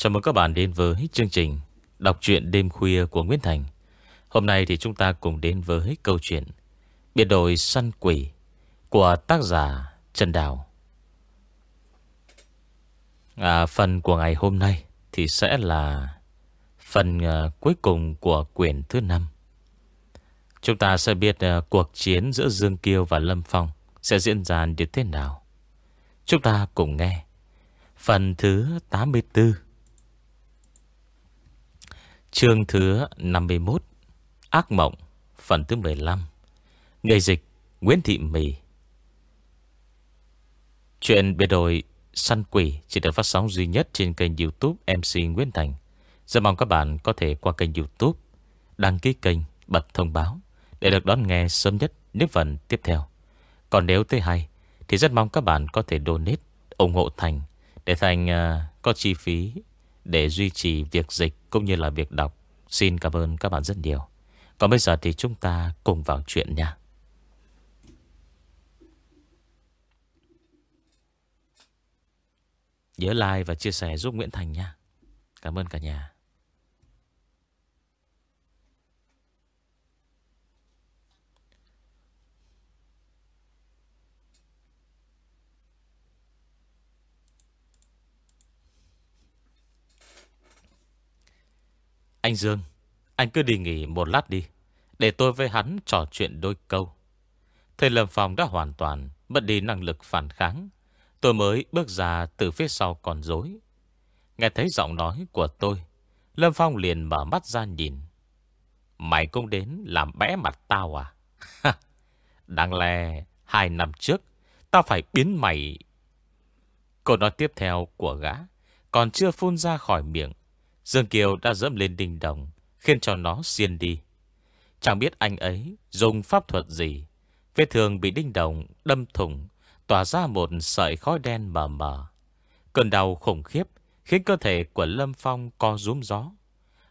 Chào mừng các bạn đến với chương trình Đọc truyện đêm khuya của Nguyễn Thành. Hôm nay thì chúng ta cùng đến với câu chuyện Biệt đội săn quỷ Của tác giả Trần Đào. À, Phần của ngày hôm nay Thì sẽ là Phần uh, cuối cùng của quyển thứ 5 Chúng ta sẽ biết uh, Cuộc chiến giữa Dương Kiêu và Lâm Phong Sẽ diễn ra như thế nào. Chúng ta cùng nghe Phần thứ 84 Chương thứ 51 Ác mộng Phần thứ 15 Người dịch Nguyễn Thị Mì Chuyện biệt đồi săn quỷ chỉ được phát sóng duy nhất trên kênh youtube MC Nguyễn Thành. Rất mong các bạn có thể qua kênh youtube, đăng ký kênh, bật thông báo để được đón nghe sớm nhất những phần tiếp theo. Còn nếu thấy hay thì rất mong các bạn có thể donate, ủng hộ Thành để Thành uh, có chi phí để duy trì việc dịch cũng như là việc đọc. Xin cảm ơn các bạn rất nhiều. Còn bây giờ thì chúng ta cùng vào chuyện nha. Nhớ like và chia sẻ giúp Nguyễn Thành nha. Cảm ơn cả nhà. Anh Dương, anh cứ đi nghỉ một lát đi. Để tôi với hắn trò chuyện đôi câu. Thầy Lâm Phong đã hoàn toàn mất đi năng lực phản kháng. Tôi mới bước ra từ phía sau còn dối. Nghe thấy giọng nói của tôi, Lâm Phong liền mở mắt ra nhìn. Mày cũng đến làm bẽ mặt tao à? Đáng lẽ hai năm trước, tao phải biến mày... Câu nói tiếp theo của gã còn chưa phun ra khỏi miệng Dương Kiều đã dẫm lên đinh đồng, Khiến cho nó xiên đi. Chẳng biết anh ấy dùng pháp thuật gì, Vết thương bị đinh đồng đâm thủng, Tỏa ra một sợi khói đen mờ mờ. Cơn đau khủng khiếp Khiến cơ thể của Lâm Phong co rúm gió.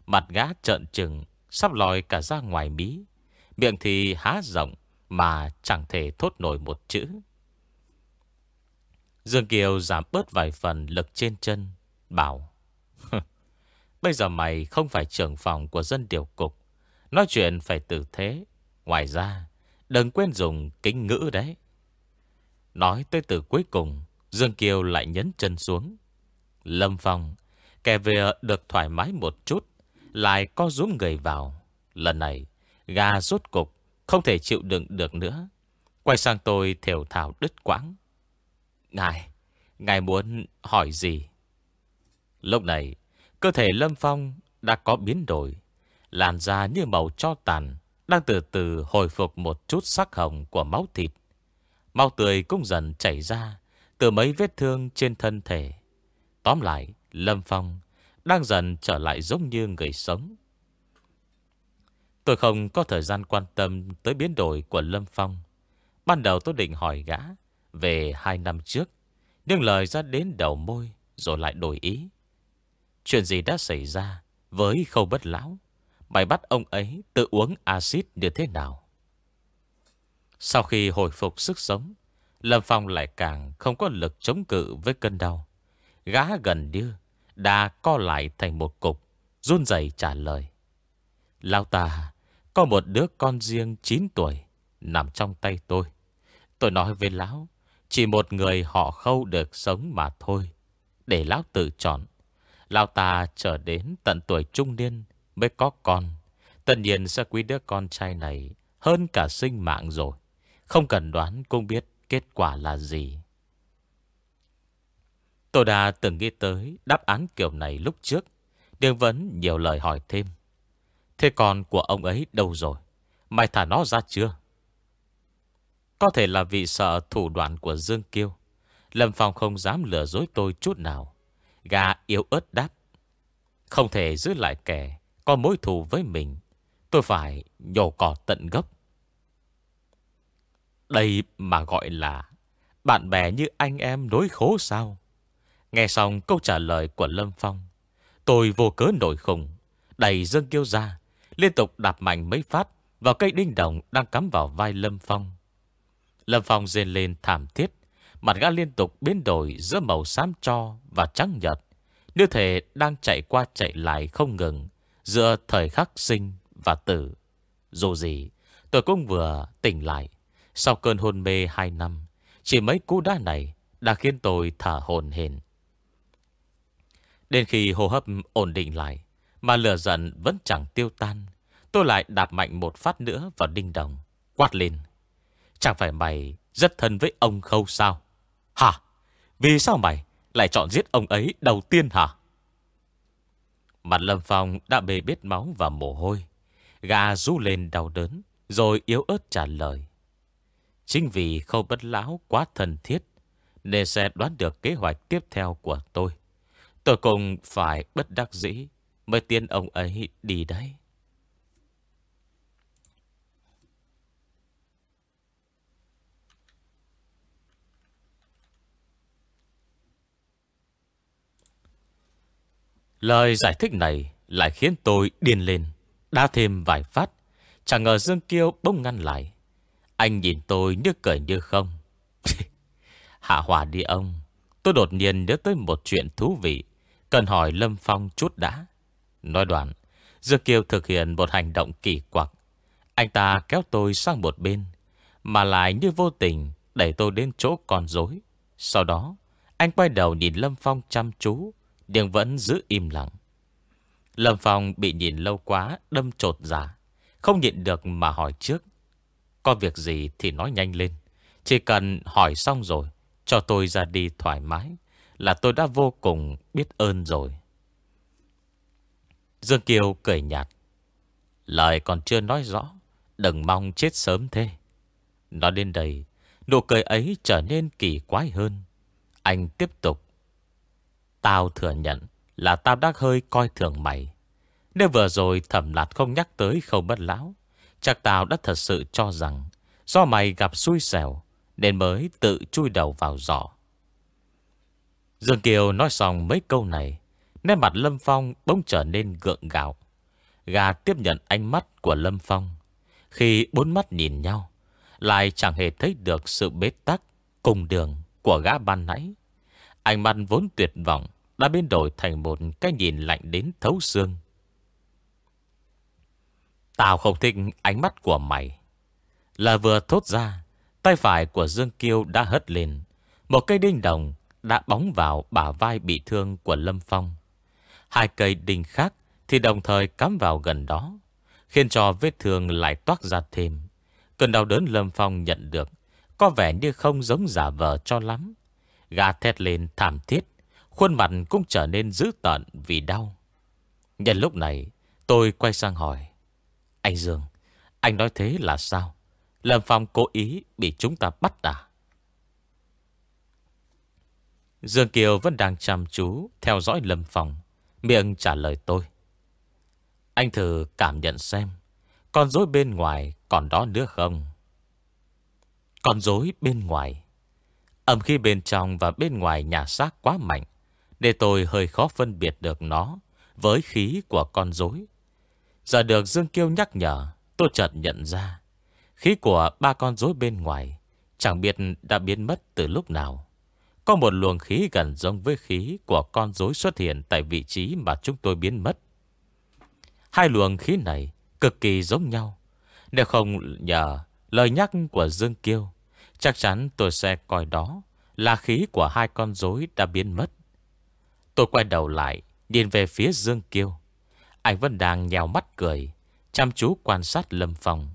Mặt gã trợn trừng, Sắp lòi cả ra ngoài mí. Miệng thì há rộng Mà chẳng thể thốt nổi một chữ. Dương Kiều giảm bớt vài phần lực trên chân, Bảo Bây giờ mày không phải trưởng phòng của dân điều cục. Nói chuyện phải tử thế. Ngoài ra, đừng quên dùng kính ngữ đấy. Nói tới từ cuối cùng, Dương Kiều lại nhấn chân xuống. Lâm Phong, kẻ về được thoải mái một chút, lại có rúm người vào. Lần này, gà rốt cục, không thể chịu đựng được nữa. Quay sang tôi thều thảo đứt quãng. Ngài, ngài muốn hỏi gì? Lúc này, Cơ thể Lâm Phong đã có biến đổi. Làn da như màu cho tàn, đang từ từ hồi phục một chút sắc hồng của máu thịt. Máu tươi cũng dần chảy ra từ mấy vết thương trên thân thể. Tóm lại, Lâm Phong đang dần trở lại giống như người sống. Tôi không có thời gian quan tâm tới biến đổi của Lâm Phong. Ban đầu tôi định hỏi gã về hai năm trước, nhưng lời ra đến đầu môi rồi lại đổi ý. Chuyện gì đã xảy ra với khâu bất lão? Bài bắt ông ấy tự uống axit như thế nào? Sau khi hồi phục sức sống, Lâm Phong lại càng không có lực chống cự với cơn đau. Gã gần như đã co lại thành một cục, run rẩy trả lời. Lão ta có một đứa con riêng 9 tuổi nằm trong tay tôi. Tôi nói với lão, chỉ một người họ khâu được sống mà thôi. Để lão tự chọn Lão ta trở đến tận tuổi trung niên mới có con. Tất nhiên sẽ quý đứa con trai này hơn cả sinh mạng rồi. Không cần đoán cũng biết kết quả là gì. Tô Đà từng nghĩ tới đáp án kiểu này lúc trước. đương vấn nhiều lời hỏi thêm. Thế con của ông ấy đâu rồi? Mày thả nó ra chưa? Có thể là vì sợ thủ đoạn của Dương Kiêu. Lâm Phong không dám lừa dối tôi chút nào. Gà yếu ớt đáp. Không thể giữ lại kẻ có mối thù với mình. Tôi phải nhổ cỏ tận gốc. Đây mà gọi là bạn bè như anh em đối khố sao? Nghe xong câu trả lời của Lâm Phong, tôi vô cớ nổi khùng, đầy dâng kêu ra, liên tục đạp mạnh mấy phát vào cây đinh đồng đang cắm vào vai Lâm Phong. Lâm Phong rên lên thảm thiết, mặt gã liên tục biến đổi giữa màu xám cho và trắng nhợt. Như thể đang chạy qua chạy lại không ngừng Giữa thời khắc sinh và tử. Dù gì, Tôi cũng vừa tỉnh lại. Sau cơn hôn mê 2 năm, Chỉ mấy cú đá này Đã khiến tôi thở hồn hển. Đến khi hô hấp ổn định lại, Mà lửa giận vẫn chẳng tiêu tan, Tôi lại đạp mạnh một phát nữa vào đinh đồng, Quát lên. Chẳng phải mày rất thân với ông khâu sao? Hả? Vì sao mày lại chọn giết ông ấy đầu tiên hả? Mặt Lâm Phong đã bề biết máu và mồ hôi. Gà rú lên đau đớn, Rồi yếu ớt trả lời. Chính vì khâu bất lão quá thân thiết, Nên sẽ đoán được kế hoạch tiếp theo của tôi. Tôi cùng phải bất đắc dĩ Mới tiên ông ấy đi đấy. Lời giải thích này lại khiến tôi điên lên, đa thêm vài phát. Chẳng ngờ Dương Kiêu bỗng ngăn lại. Anh nhìn tôi như cười như không. Hạ hòa đi ông. Tôi đột nhiên nhớ tới một chuyện thú vị. Cần hỏi Lâm Phong chút đã. Nói đoạn, Dương Kiêu thực hiện một hành động kỳ quặc. Anh ta kéo tôi sang một bên, mà lại như vô tình đẩy tôi đến chỗ con rối. Sau đó, anh quay đầu nhìn Lâm Phong chăm chú, nhưng vẫn giữ im lặng. Lâm Phong bị nhìn lâu quá, đâm trột giả. Dạ. Không nhịn được mà hỏi trước. Có việc gì thì nói nhanh lên. Chỉ cần hỏi xong rồi, cho tôi ra đi thoải mái, là tôi đã vô cùng biết ơn rồi. Dương Kiều cười nhạt. Lời còn chưa nói rõ, đừng mong chết sớm thế. Nói đến đây, nụ cười ấy trở nên kỳ quái hơn. Anh tiếp tục Tao thừa nhận là tao đã hơi coi thường mày. Nếu vừa rồi thẩm lạt không nhắc tới khâu bất lão, chắc tao đã thật sự cho rằng do mày gặp xui xẻo nên mới tự chui đầu vào giỏ. Dương Kiều nói xong mấy câu này, nét mặt Lâm Phong bỗng trở nên gượng gạo. Gà tiếp nhận ánh mắt của Lâm Phong. Khi bốn mắt nhìn nhau, lại chẳng hề thấy được sự bế tắc cùng đường của gã ban nãy. Ánh mắt vốn tuyệt vọng đã biến đổi thành một cái nhìn lạnh đến thấu xương. Tao không thích ánh mắt của mày. Là vừa thốt ra, tay phải của Dương Kiêu đã hất lên. Một cây đinh đồng đã bóng vào bả vai bị thương của Lâm Phong. Hai cây đinh khác thì đồng thời cắm vào gần đó, khiến cho vết thương lại toát ra thêm. Cơn đau đớn Lâm Phong nhận được, có vẻ như không giống giả vờ cho lắm. Gà thét lên thảm thiết, Khuôn mặt cũng trở nên dữ tợn vì đau. Nhân lúc này, tôi quay sang hỏi. Anh Dương, anh nói thế là sao? Lâm Phong cố ý bị chúng ta bắt à? Dương Kiều vẫn đang chăm chú theo dõi Lâm Phong. Miệng trả lời tôi. Anh thử cảm nhận xem, con dối bên ngoài còn đó nữa không? Con dối bên ngoài. Âm khi bên trong và bên ngoài nhà xác quá mạnh, để tôi hơi khó phân biệt được nó Với khí của con rối. Giờ được Dương Kiêu nhắc nhở, Tôi chợt nhận ra, Khí của ba con rối bên ngoài Chẳng biết đã biến mất từ lúc nào. Có một luồng khí gần giống với khí Của con rối xuất hiện Tại vị trí mà chúng tôi biến mất. Hai luồng khí này Cực kỳ giống nhau, Nếu không nhờ lời nhắc của Dương Kiêu Chắc chắn tôi sẽ coi đó Là khí của hai con rối đã biến mất Tôi quay đầu lại, Điền về phía Dương Kiêu. Anh vẫn đang nhào mắt cười, chăm chú quan sát Lâm Phong.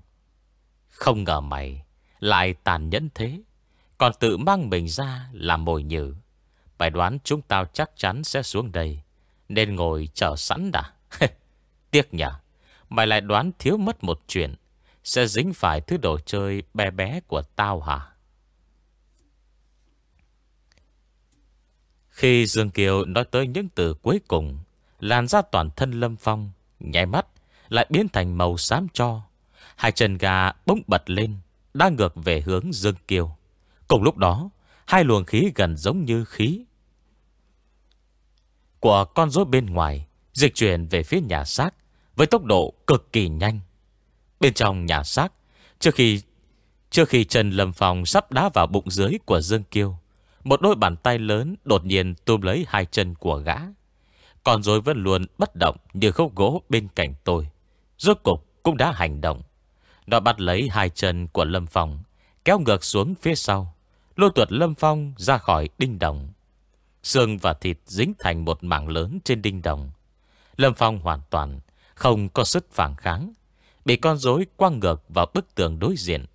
Không ngờ mày lại tàn nhẫn thế, còn tự mang mình ra làm mồi nhử. Bài đoán chúng tao chắc chắn sẽ xuống đây, nên ngồi chờ sẵn đã. Tiếc nhỉ, mày lại đoán thiếu mất một chuyện, sẽ dính phải thứ đồ chơi bé bé của tao hả? Khi Dương Kiều nói tới những từ cuối cùng, làn ra toàn thân Lâm Phong, nhảy mắt, lại biến thành màu xám cho. Hai chân gà bỗng bật lên, đang ngược về hướng Dương Kiều. Cùng lúc đó, hai luồng khí gần giống như khí của con rối bên ngoài dịch chuyển về phía nhà xác với tốc độ cực kỳ nhanh. Bên trong nhà xác, trước khi trước khi Trần Lâm Phong sắp đá vào bụng dưới của Dương Kiêu, một đôi bàn tay lớn đột nhiên tôm lấy hai chân của gã. Còn rồi vẫn luôn bất động Như khúc gỗ bên cạnh tôi. Rốt cục cũng đã hành động. Nó bắt lấy hai chân của Lâm Phong, Kéo ngược xuống phía sau. Lôi tuột Lâm Phong ra khỏi đinh đồng. Xương và thịt dính thành một mảng lớn trên đinh đồng. Lâm Phong hoàn toàn Không có sức phản kháng. Bị con rối quăng ngược vào bức tường đối diện.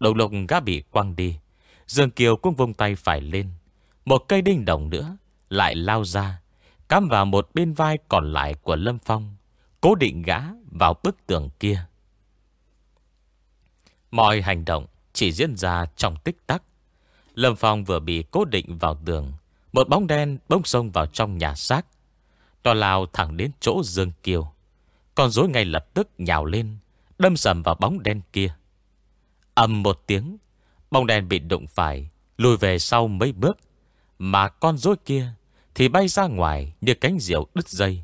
Đầu lục gã bị quăng đi. Dương Kiều cũng vung tay phải lên. Một cây đinh đồng nữa Lại lao ra, Cắm vào một bên vai còn lại của Lâm Phong, Cố định gã vào bức tường kia. Mọi hành động chỉ diễn ra trong tích tắc. Lâm Phong vừa bị cố định vào tường, Một bóng đen bông sông vào trong nhà xác Tòa lao thẳng đến chỗ Dương Kiều. Con rối ngay lập tức nhào lên, Đâm sầm vào bóng đen kia. Âm một tiếng Bóng đen bị đụng phải, Lùi về sau mấy bước. Mà con rối kia Thì bay ra ngoài như cánh diều đứt dây.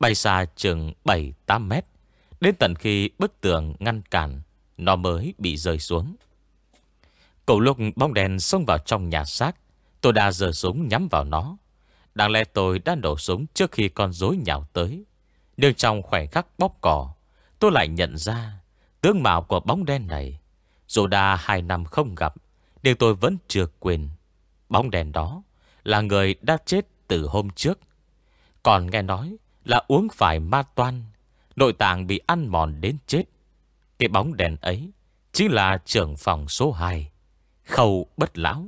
Bay xa chừng 7-8 mét, Đến tận khi bức tường ngăn cản, Nó mới bị rơi xuống. Cầu lúc bóng đèn xông vào trong nhà xác, Tôi đã giờ súng nhắm vào nó. Đáng lẽ tôi đã nổ súng trước khi con rối nhào tới. Nhưng trong khoảnh khắc bóp cỏ Tôi lại nhận ra Tướng mạo của bóng đen này dù đã hai năm không gặp, Nhưng tôi vẫn chưa quên. Bóng đèn đó là người đã chết từ hôm trước. Còn nghe nói là uống phải ma toan, Nội tạng bị ăn mòn đến chết. Cái bóng đèn ấy Chính là trưởng phòng số 2 Khâu bất lão.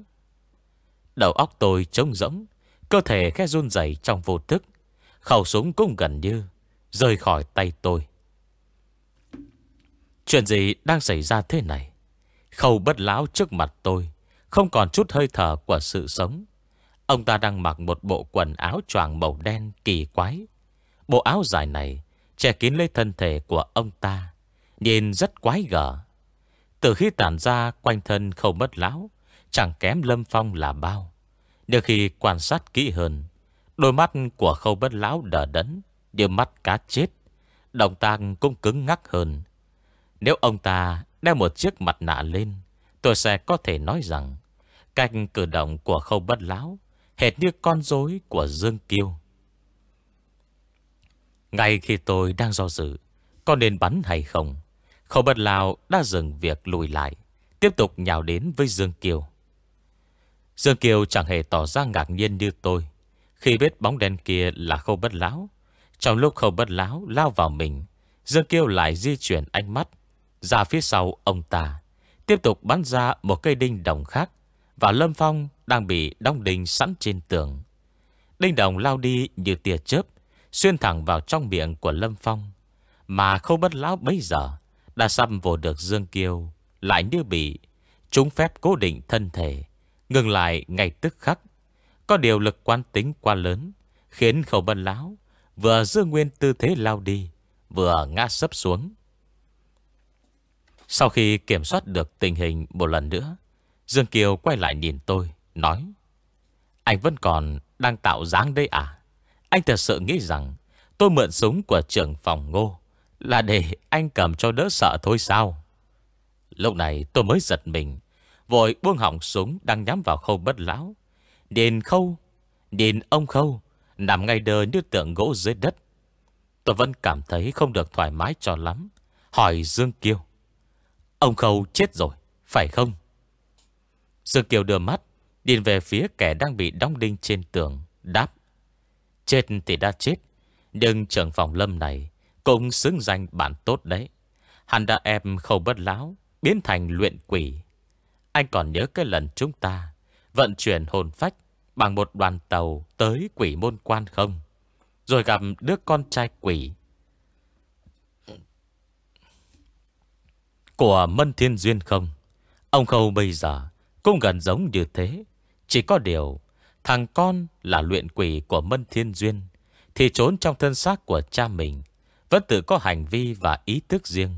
Đầu óc tôi trống rỗng, Cơ thể khẽ run rẩy trong vô thức. Khẩu súng cũng gần như Rời khỏi tay tôi. Chuyện gì đang xảy ra thế này? Khâu bất lão trước mặt tôi, Không còn chút hơi thở của sự sống. Ông ta đang mặc một bộ quần áo choàng màu đen kỳ quái. Bộ áo dài này Che kín lấy thân thể của ông ta, Nhìn rất quái gở. Từ khi tản ra quanh thân khâu bất lão, Chẳng kém lâm phong là bao. Nhưng khi quan sát kỹ hơn, Đôi mắt của khâu bất lão đờ đẫn Như mắt cá chết, Động tác cũng cứng ngắc hơn. Nếu ông ta đeo một chiếc mặt nạ lên, Tôi sẽ có thể nói rằng, Cách cử động của khâu bất lão Hệt như con rối của Dương Kiêu. Ngay khi tôi đang do dự, Có nên bắn hay không, khâu bất lão đã dừng việc lùi lại, Tiếp tục nhào đến với Dương Kiều Dương Kiều chẳng hề tỏ ra ngạc nhiên như tôi, Khi biết bóng đen kia là khâu bất lão. Trong lúc khâu bất lão lao vào mình, Dương Kiều lại di chuyển ánh mắt ra phía sau, ông ta Tiếp tục bắn ra một cây đinh đồng khác Và Lâm Phong đang bị đóng đinh sẵn trên tường. Đinh đồng lao đi như tia chớp, Xuyên thẳng vào trong miệng của Lâm Phong, Mà không bất lão bấy giờ Đã xăm vô được Dương Kiêu Lại như bị Chúng phép cố định thân thể, Ngừng lại ngay tức khắc. Có điều lực quan tính quá lớn, Khiến khẩu bân lão Vừa giữ nguyên tư thế lao đi, Vừa ngã sấp xuống. Sau khi kiểm soát được tình hình một lần nữa, Dương Kiều quay lại nhìn tôi, Nói, Anh vẫn còn đang tạo dáng đây à? Anh thật sự nghĩ rằng Tôi mượn súng của trưởng phòng ngô Là để anh cầm cho đỡ sợ thôi sao? Lúc này tôi mới giật mình, Vội buông hỏng súng Đang nhắm vào khâu bất lão. Điền khâu, điền ông khâu, Nằm ngay đờ như tượng gỗ dưới đất. Tôi vẫn cảm thấy không được thoải mái cho lắm, Hỏi Dương Kiêu Ông khâu chết rồi, Phải không? Dương Kiều đưa mắt, Nhìn về phía kẻ đang bị đóng đinh trên tường, Đáp. Chết thì đã chết, Nhưng trưởng phòng lâm này Cũng xứng danh bản tốt đấy. Hắn đã em khâu bất lão Biến thành luyện quỷ. Anh còn nhớ cái lần chúng ta Vận chuyển hồn phách Bằng một đoàn tàu tới quỷ môn quan không? Rồi gặp đứa con trai quỷ Của Mân Thiên Duyên không? Ông Khâu bây giờ Cũng gần giống như thế. Chỉ có điều, Thằng con là luyện quỷ của Mân Thiên Duyên, Thì trốn trong thân xác của cha mình Vẫn tự có hành vi và ý thức riêng.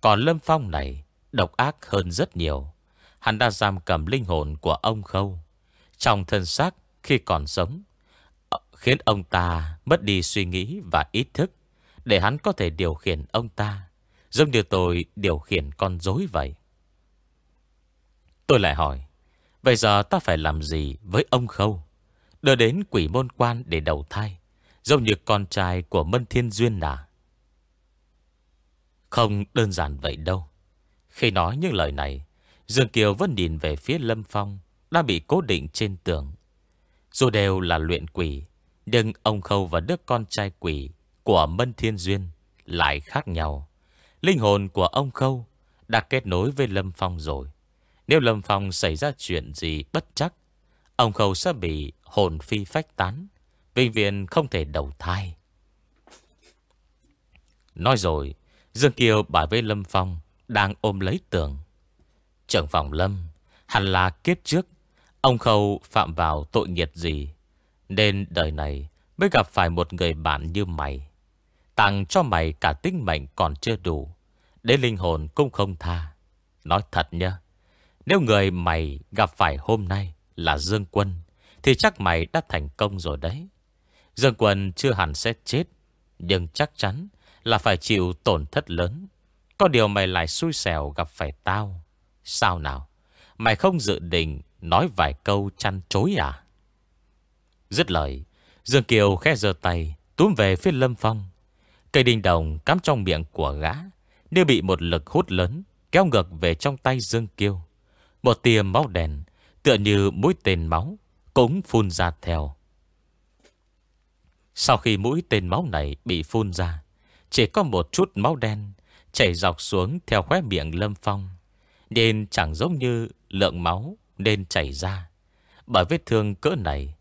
Còn Lâm Phong này Độc ác hơn rất nhiều. Hắn đã giam cầm linh hồn của ông Khâu Trong thân xác khi còn sống. Ờ, khiến ông ta mất đi suy nghĩ và ý thức Để hắn có thể điều khiển ông ta. Giống như tôi điều khiển con dối vậy Tôi lại hỏi Bây giờ ta phải làm gì với ông Khâu? Đưa đến quỷ môn quan để đầu thai. Giống như con trai của Mân Thiên Duyên à Không đơn giản vậy đâu Khi nói những lời này, Dương Kiều vẫn nhìn về phía Lâm Phong đã bị cố định trên tường Dù đều là luyện quỷ, Nhưng ông Khâu và đứa con trai quỷ Của Mân Thiên Duyên Lại khác nhau Linh hồn của ông Khâu Đã kết nối với Lâm Phong rồi. Nếu Lâm Phong xảy ra chuyện gì bất chắc, Ông Khâu sẽ bị hồn phi phách tán vinh viện không thể đầu thai. Nói rồi, Dương Kiều bảo với Lâm Phong Đang ôm lấy tường. Trưởng phòng Lâm, Hẳn là kiếp trước, Ông Khâu phạm vào tội nghiệt gì, Nên đời này Mới gặp phải một người bạn như mày. Tặng cho mày cả tính mệnh còn chưa đủ để linh hồn cũng không tha. Nói thật nhá, Nếu người mày gặp phải hôm nay Là Dương Quân, Thì chắc mày đã thành công rồi đấy. Dương Quân chưa hẳn sẽ chết, Nhưng chắc chắn là phải chịu tổn thất lớn. Có điều mày lại xui xẻo gặp phải tao. Sao nào, Mày không dự định nói vài câu chăn chối à? Dứt lời, Dương Kiều khẽ giơ tay Túm về phía Lâm Phong. Cây đinh đồng cắm trong miệng của gã. Như bị một lực hút lớn, Kéo ngược về trong tay Dương kiêu. Một tia máu đèn Tựa như mũi tên máu, Cũng phun ra theo. Sau khi mũi tên máu này bị phun ra, Chỉ có một chút máu đen Chảy dọc xuống theo khóe miệng Lâm Phong. Nên chẳng giống như lượng máu nên chảy ra. Bởi vết thương cỡ này,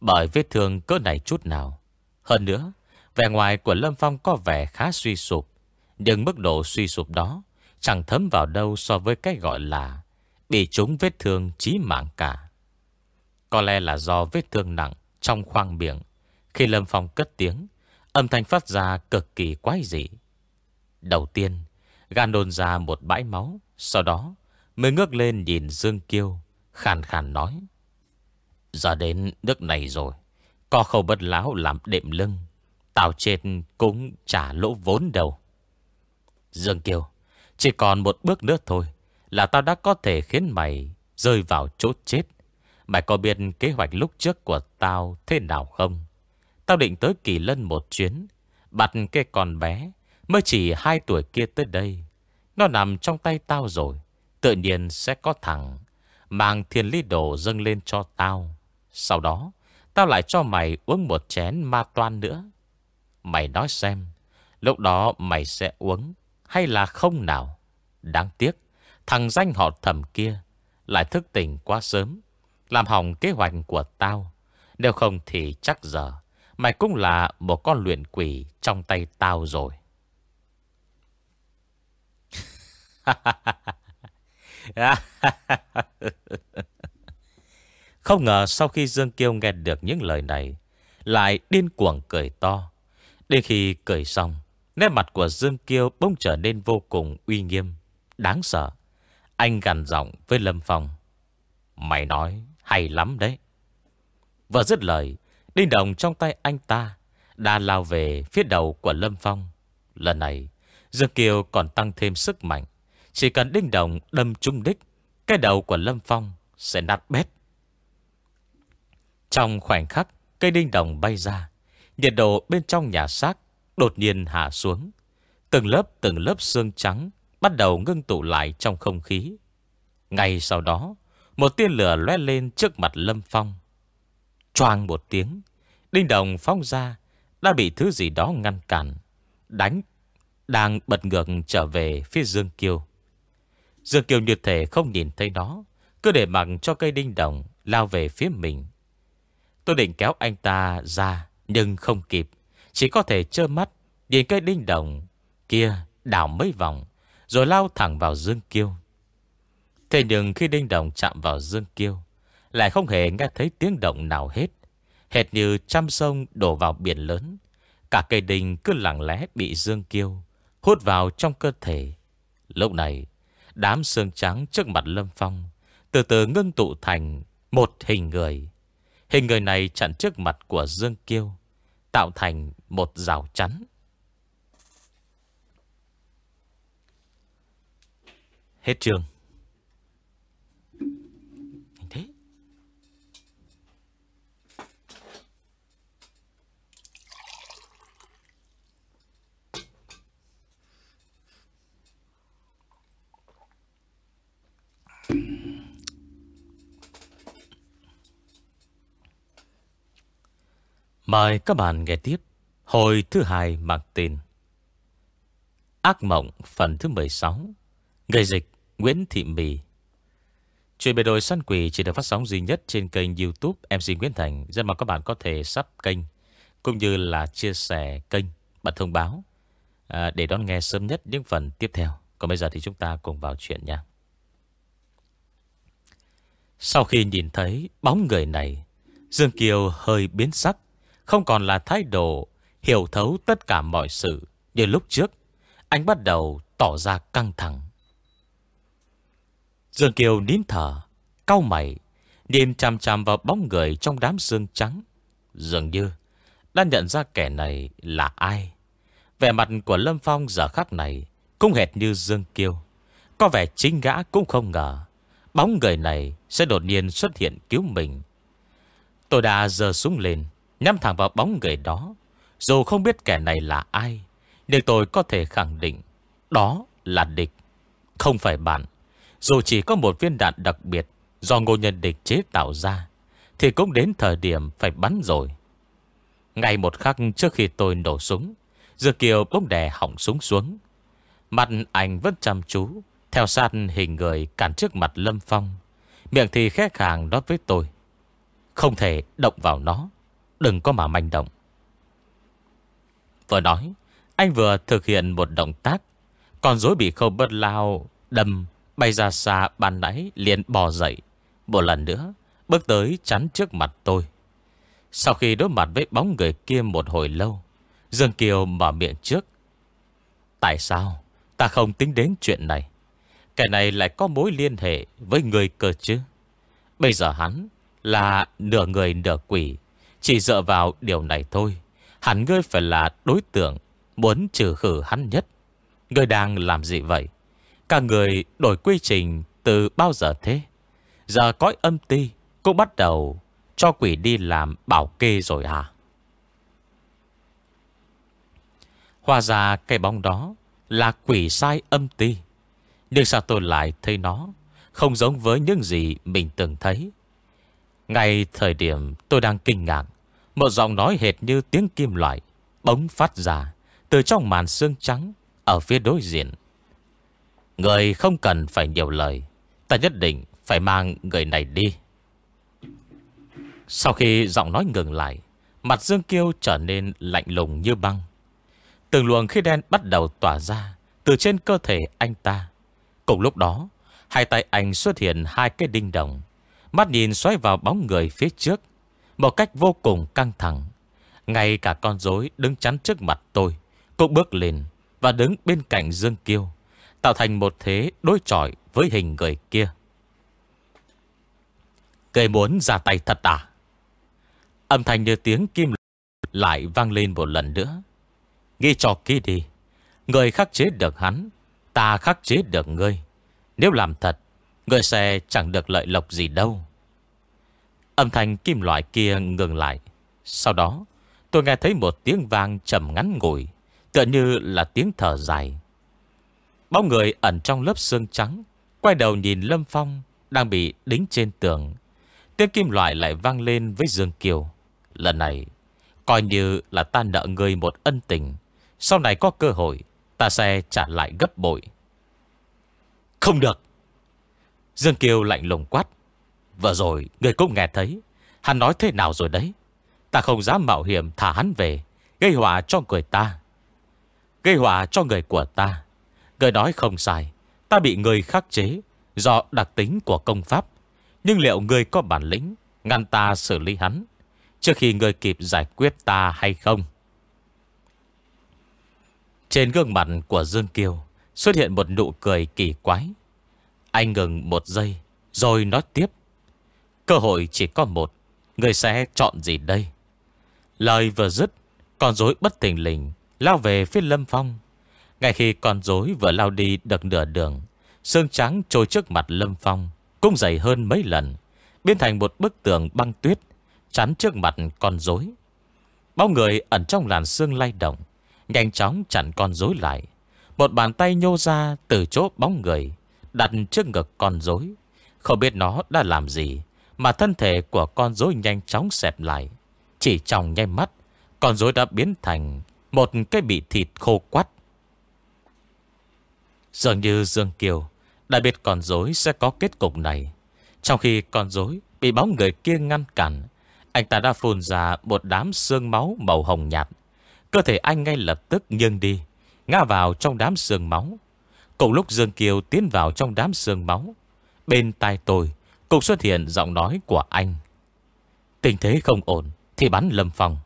Bởi vết thương cỡ này chút nào. Hơn nữa, Vẻ ngoài của Lâm Phong có vẻ khá suy sụp. Nhưng mức độ suy sụp đó Chẳng thấm vào đâu so với cái gọi là Bị trúng vết thương chí mạng cả Có lẽ là do vết thương nặng Trong khoang miệng, Khi Lâm Phong cất tiếng, Âm thanh phát ra cực kỳ quái dị Đầu tiên Gan đồn ra một bãi máu, Sau đó mới ngước lên nhìn Dương Kiêu, Khàn khàn nói, Giờ đến nước này rồi, Có khâu bất lão làm đệm lưng, Tao chết cũng trả lỗ vốn đầu. Dương Kiều. Chỉ còn một bước nữa thôi Là tao đã có thể khiến mày Rơi vào chỗ chết. Mày có biết kế hoạch lúc trước của tao Thế nào không? Tao định tới Kỳ Lân một chuyến, Bắt cái con bé Mới chỉ hai tuổi kia tới đây. Nó nằm trong tay tao rồi, Tự nhiên sẽ có thằng Mang thiên lý đồ dâng lên cho tao. Sau đó, Tao lại cho mày uống một chén ma toan nữa. Mày nói xem, Lúc đó mày sẽ uống hay là không nào? Đáng tiếc, Thằng danh họ thầm kia Lại thức tỉnh quá sớm, Làm hỏng kế hoạch của tao. Nếu không thì chắc giờ Mày cũng là một con luyện quỷ Trong tay tao rồi. Không ngờ sau khi Dương Kiêu nghe được những lời này, Lại điên cuồng cười to. Đến khi cười xong Nét mặt của Dương Kiêu bỗng trở nên vô cùng uy nghiêm. Đáng sợ. Anh gằn giọng với Lâm Phong. Mày nói hay lắm đấy. Vừa dứt lời, Đinh đồng trong tay anh ta Đã lao về phía đầu của Lâm Phong. Lần này, Dương Kiều còn tăng thêm sức mạnh. Chỉ cần đinh đồng đâm trúng đích, Cái đầu của Lâm Phong sẽ nát bét. Trong khoảnh khắc, Cây đinh đồng bay ra, Nhiệt độ bên trong nhà xác Đột nhiên hạ xuống. Từng lớp từng lớp xương trắng Bắt đầu ngưng tụ lại trong không khí. Ngay sau đó, Một tiên lửa lóe lên trước mặt Lâm Phong. Choang một tiếng, Đinh đồng phong ra Đã bị thứ gì đó ngăn cản, Đánh, Đang bật ngược trở về phía Dương Kiêu. Dương Kiều như thể không nhìn thấy nó, Cứ để mặc cho cây đinh đồng Lao về phía mình. Tôi định kéo anh ta ra, Nhưng không kịp. Chỉ có thể trơ mắt, Nhìn cây đinh đồng kia đảo mấy vòng, Rồi lao thẳng vào Dương Kiêu. Thế nhưng khi đinh đồng chạm vào Dương Kiêu, Lại không hề nghe thấy tiếng động nào hết. Hệt như trăm sông đổ vào biển lớn, Cả cây đinh cứ lặng lẽ bị Dương Kiêu Hút vào trong cơ thể. Lúc này, Đám xương trắng trước mặt Lâm Phong Từ từ ngưng tụ thành Một hình người. Hình người này chặn trước mặt của Dương Kiêu, Tạo thành một rào chắn. Hết trường. Anh thế. Mời các bạn nghe tiếp Hồi thứ hai mang tên. Ác mộng phần thứ 16 Người dịch Nguyễn Thị Mì. Chuyện bề đồi săn quỷ chỉ được phát sóng duy nhất trên kênh youtube MC Nguyễn Thành. Rất mong các bạn có thể sắp kênh Cũng như là chia sẻ kênh Bật thông báo à, Để đón nghe sớm nhất những phần tiếp theo. Còn bây giờ thì chúng ta cùng vào chuyện nha. Sau khi nhìn thấy bóng người này Dương Kiều hơi biến sắc Không còn là thái độ Hiểu thấu tất cả mọi sự. Như lúc trước, Anh bắt đầu tỏ ra căng thẳng. Dương Kiều nín thở, Cau mày, Nhìn chằm chằm vào bóng người trong đám xương trắng. Dường như Đã nhận ra kẻ này là ai. Vẻ mặt của Lâm Phong giờ khắc này Cũng hệt như Dương Kiêu Có vẻ chính gã cũng không ngờ Bóng người này sẽ đột nhiên xuất hiện cứu mình. Tôi đã giơ súng lên, Nhắm thẳng vào bóng người đó. Dù không biết kẻ này là ai, Nhưng tôi có thể khẳng định Đó là địch. Không phải bạn, Dù chỉ có một viên đạn đặc biệt Do ngô nhân địch chế tạo ra, Thì cũng đến thời điểm phải bắn rồi. Ngay một khắc trước khi tôi nổ súng Dược Kiều bỗng đè hỏng súng xuống. Mặt anh vẫn chăm chú, Theo sát hình người cản trước mặt Lâm Phong. Miệng thì khét khàng nói với tôi, Không thể động vào nó, Đừng có mà manh động. Vừa nói, Anh vừa thực hiện một động tác. Còn dối bị khâu bớt lao, Đâm, bay ra xa bàn nãy, liền bò dậy. Một lần nữa, Bước tới chắn trước mặt tôi. Sau khi đối mặt với bóng người kia một hồi lâu, Dương Kiều mở miệng trước. Tại sao Ta không tính đến chuyện này? Cái này lại có mối liên hệ Với người cơ chứ? Bây giờ hắn là nửa người nửa quỷ, Chỉ dựa vào điều này thôi. Hẳn ngươi phải là đối tượng Muốn trừ khử hắn nhất. Ngươi đang làm gì vậy? Cả người đổi quy trình từ bao giờ thế? Giờ cõi âm ti Cũng bắt đầu cho quỷ đi làm bảo kê rồi à Hóa ra cái bóng đó Là quỷ sai âm ti. Nhưng sao tôi lại thấy nó Không giống với những gì mình từng thấy? Ngay thời điểm tôi đang kinh ngạc một giọng nói hệt như tiếng kim loại Bóng phát ra Từ trong màn xương trắng Ở phía đối diện. Người không cần phải nhiều lời, Ta nhất định phải mang người này đi. Sau khi giọng nói ngừng lại, Mặt Dương Kiêu trở nên lạnh lùng như băng. Từng luồng khí đen bắt đầu tỏa ra Từ trên cơ thể anh ta. Cùng lúc đó, Hai tay anh xuất hiện hai cái đinh đồng, Mắt nhìn xoay vào bóng người phía trước. Một cách vô cùng căng thẳng. Ngay cả con rối đứng chắn trước mặt tôi Cũng bước lên Và đứng bên cạnh Dương Kiêu, Tạo thành một thế đối chọi với hình người kia. Cây muốn ra tay thật à? Âm thanh như tiếng kim lại vang lên một lần nữa. Ghi cho kỹ đi, Người khắc chế được hắn, Ta khắc chế được ngươi. Nếu làm thật, Ngươi sẽ chẳng được lợi lộc gì đâu. Âm thanh kim loại kia ngừng lại. Sau đó, Tôi nghe thấy một tiếng vang trầm ngắn ngủi, Tựa như là tiếng thở dài. Bóng người ẩn trong lớp xương trắng, Quay đầu nhìn Lâm Phong Đang bị đính trên tường. Tiếng kim loại lại vang lên với Dương Kiều. Lần này, Coi như là ta nợ người một ân tình. Sau này có cơ hội, Ta sẽ trả lại gấp bội. Không được! Dương Kiều lạnh lùng quát. Vừa rồi, người cũng nghe thấy. Hắn nói thế nào rồi đấy? Ta không dám mạo hiểm thả hắn về. Gây họa cho người ta. Gây họa cho người của ta. Người nói không sai. Ta bị người khắc chế Do đặc tính của công pháp. Nhưng liệu người có bản lĩnh Ngăn ta xử lý hắn Trước khi người kịp giải quyết ta hay không? Trên gương mặt của Dương Kiều Xuất hiện một nụ cười kỳ quái. Anh ngừng một giây, Rồi nói tiếp. Cơ hội chỉ có một, Người sẽ chọn gì đây? Lời vừa dứt, Con rối bất tình lình Lao về phía lâm phong. Ngay khi con rối vừa lao đi được nửa đường Sương trắng trôi trước mặt lâm phong, Cũng dày hơn mấy lần, Biến thành một bức tường băng tuyết, Chắn trước mặt con rối. Bao người ẩn trong làn sương lay động, Nhanh chóng chặn con rối lại. Một bàn tay nhô ra từ chỗ bóng người, Đặt trước ngực con rối. Không biết nó đã làm gì mà thân thể của con rối nhanh chóng xẹp lại. Chỉ trong nháy mắt, Con rối đã biến thành Một cái bị thịt khô quắt. Dường như Dương Kiều Đã biết con rối sẽ có kết cục này. Trong khi con rối Bị bóng người kia ngăn cản, Anh ta đã phun ra một đám xương máu màu hồng nhạt. Cơ thể anh ngay lập tức nghiêng đi, Ngã vào trong đám xương máu. Cùng lúc Dương Kiều tiến vào trong đám xương máu, Bên tai tôi cũng xuất hiện giọng nói của anh. Tình thế không ổn, Thì bắn Lâm Phong.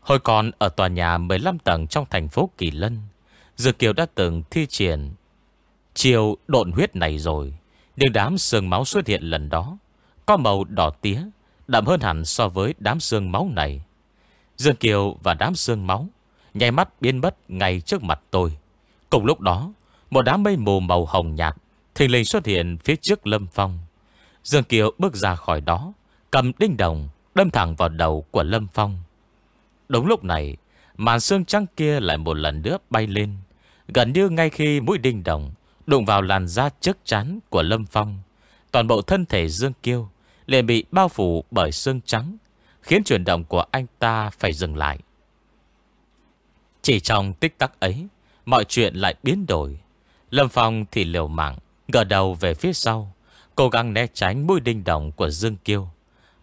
Hồi còn ở tòa nhà 15 tầng Trong thành phố Kỳ Lân Dương Kiều đã từng thi triển Chiều độn huyết này rồi. Nhưng đám sương máu xuất hiện lần đó, Có màu đỏ tía, Đậm hơn hẳn so với đám sương máu này. Dương Kiều và đám sương máu Nhảy mắt biến mất ngay trước mặt tôi. Cùng lúc đó, Một đám mây mù màu hồng nhạt Thình lình xuất hiện phía trước Lâm Phong. Dương Kiều bước ra khỏi đó, Cầm đinh đồng, Đâm thẳng vào đầu của Lâm Phong. Đúng lúc này, Màn xương trắng kia lại một lần nữa bay lên, Gần như ngay khi mũi đinh đồng Đụng vào làn da trước chắn của Lâm Phong, Toàn bộ thân thể Dương Kiêu liền bị bao phủ bởi xương trắng, Khiến chuyển động của anh ta phải dừng lại. Chỉ trong tích tắc ấy, Mọi chuyện lại biến đổi. Lâm Phong thì liều mạng Ngờ đầu về phía sau Cố gắng né tránh mũi đinh đồng của Dương Kiêu,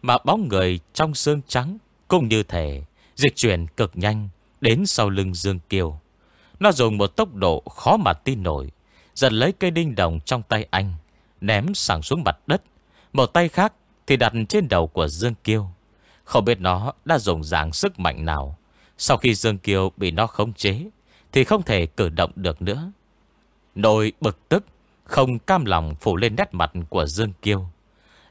Mà bóng người trong xương trắng Cũng như thể Dịch chuyển cực nhanh Đến sau lưng Dương Kiêu. Nó dùng một tốc độ khó mà tin nổi, Giật lấy cây đinh đồng trong tay anh, Ném sẵn xuống mặt đất. Một tay khác thì đặt trên đầu của Dương Kiêu. Không biết nó đã dùng dạng sức mạnh nào. Sau khi Dương Kiêu bị nó khống chế, Thì không thể cử động được nữa. Nỗi bực tức không cam lòng phủ lên nét mặt của Dương Kiêu.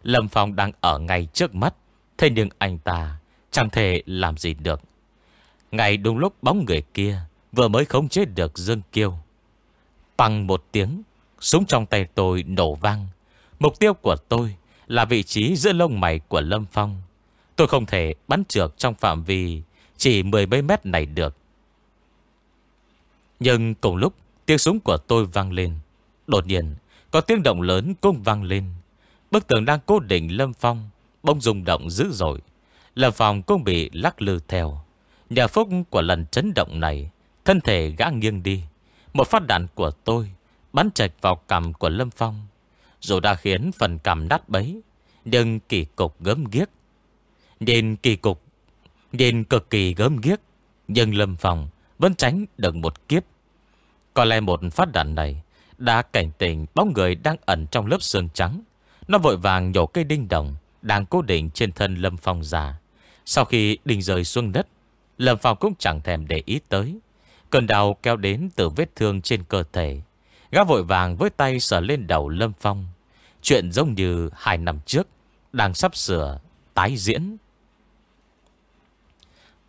Lâm Phong đang ở ngay trước mắt, Thế nhưng anh ta Chẳng thể làm gì được. Ngay đúng lúc bóng người kia Vừa mới khống chế được Dương Kiêu, Bằng một tiếng, Súng trong tay tôi nổ vang. Mục tiêu của tôi Là vị trí giữa lông mày của Lâm Phong. Tôi không thể bắn trượt trong phạm vi Chỉ mười mấy mét này được. Nhưng cùng lúc, Tiếng súng của tôi vang lên. Đột nhiên, Có tiếng động lớn cũng vang lên. Bức tường đang cố định Lâm Phong Bông rung động dữ dội. Lâm Phong cũng bị lắc lư theo. Nhà phúc của lần chấn động này, Thân thể gã nghiêng đi. Một phát đạn của tôi Bắn chạch vào cằm của Lâm Phong, Dù đã khiến phần cằm nát bấy, Nhưng kỳ cục gớm ghiếc. Nhìn kỳ cục, Nhìn cực kỳ gớm ghiếc, Nhưng Lâm Phong vẫn tránh được một kiếp. Có lẽ một phát đạn này đã cảnh tỉnh bóng người đang ẩn trong lớp xương trắng. Nó vội vàng nhổ cây đinh đồng Đang cố định trên thân Lâm Phong già. Sau khi đinh rơi xuống đất, Lâm Phong cũng chẳng thèm để ý tới. Cơn đau kéo đến từ vết thương trên cơ thể. Gã vội vàng với tay sờ lên đầu Lâm Phong. Chuyện giống như hai năm trước Đang sắp sửa, tái diễn.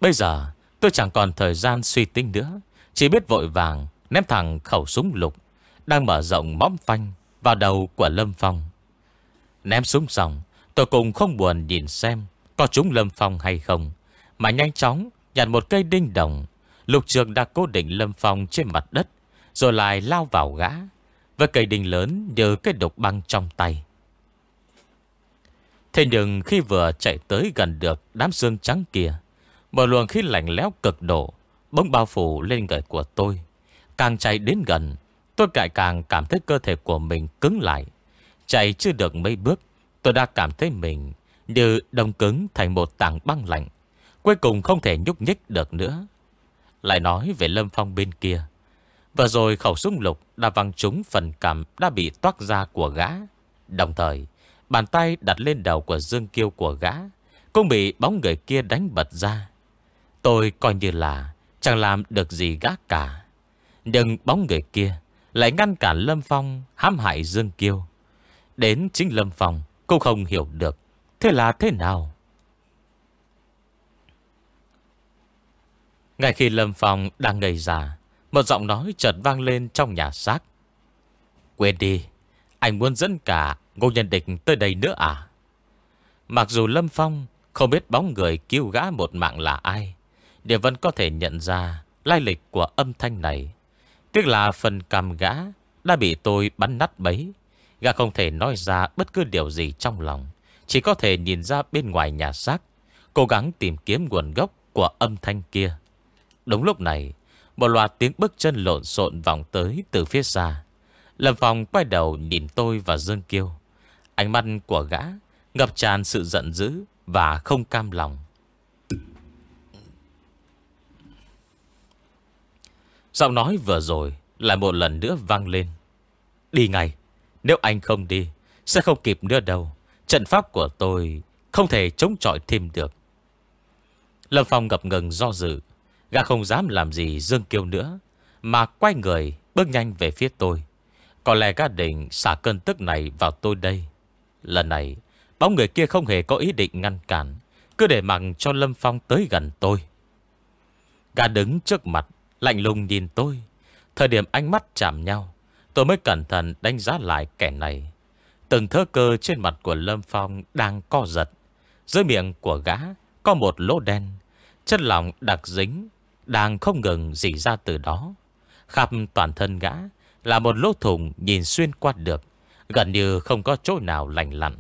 Bây giờ, tôi chẳng còn thời gian suy tính nữa. Chỉ biết vội vàng ném thẳng khẩu súng lục đang mở rộng móm phanh vào đầu của Lâm Phong. Ném súng xong Tôi cũng không buồn nhìn xem Có trúng Lâm Phong hay không, Mà nhanh chóng nhặt một cây đinh đồng. Lục trường đã cố định Lâm Phong trên mặt đất, Rồi lại lao vào gã, Với cây đinh lớn như cái đục băng trong tay. Thế nhưng khi vừa chạy tới gần được đám xương trắng kia, Một luồng khí lạnh lẽo cực độ Bỗng bao phủ lên người của tôi, Càng chạy đến gần Tôi càng càng cảm thấy cơ thể của mình cứng lại. Chạy chưa được mấy bước, Tôi đã cảm thấy mình Như đông cứng thành một tảng băng lạnh, Cuối cùng không thể nhúc nhích được nữa. Lại nói về Lâm Phong bên kia. Và rồi khẩu súng lục đã văng trúng phần cằm đã bị toát ra của gã. Đồng thời, Bàn tay đặt lên đầu của Dương Kiêu của gã, Cũng bị bóng người kia đánh bật ra. Tôi coi như là Chẳng làm được gì gã cả. Nhưng bóng người kia lại ngăn cản Lâm Phong hãm hại Dương Kiêu. Đến chính Lâm Phong Cũng không hiểu được Thế là thế nào? Ngay khi Lâm Phong đang ngây già, Một giọng nói chợt vang lên trong nhà xác. Quên đi Anh muốn dẫn cả Ngô Nhân Địch tới đây nữa à? Mặc dù Lâm Phong Không biết bóng người cứu gã một mạng là ai Để vẫn có thể nhận ra Lai lịch của âm thanh này tức là phần cằm gã Đã bị tôi bắn nát bấy. Gã không thể nói ra bất cứ điều gì trong lòng. Chỉ có thể nhìn ra bên ngoài nhà xác, Cố gắng tìm kiếm nguồn gốc của âm thanh kia. Đúng lúc này, Một loạt tiếng bước chân lộn xộn vòng tới từ phía xa. Lâm Phong quay đầu nhìn tôi và Dương Kiêu. Ánh mắt của gã Ngập tràn sự giận dữ Và không cam lòng. Giọng nói vừa rồi Lại một lần nữa vang lên. Đi ngay, Nếu anh không đi, Sẽ không kịp nữa đâu. Trận pháp của tôi Không thể chống chọi thêm được. Lâm Phong ngập ngừng do dự. Gã không dám làm gì Dương Kiêu nữa, Mà quay người bước nhanh về phía tôi. Có lẽ gã định xả cơn tức này vào tôi đây. Lần này, Bóng người kia không hề có ý định ngăn cản, Cứ để mặc cho Lâm Phong tới gần tôi. Gã đứng trước mặt Lạnh lùng nhìn tôi. Thời điểm ánh mắt chạm nhau, Tôi mới cẩn thận đánh giá lại kẻ này. Từng thơ cơ trên mặt của Lâm Phong Đang co giật. Dưới miệng của gã Có một lỗ đen, Chất lỏng đặc dính, Đang không ngừng dỉ ra từ đó. Khắp toàn thân gã Là một lỗ thùng nhìn xuyên qua được, Gần như không có chỗ nào lành lặn.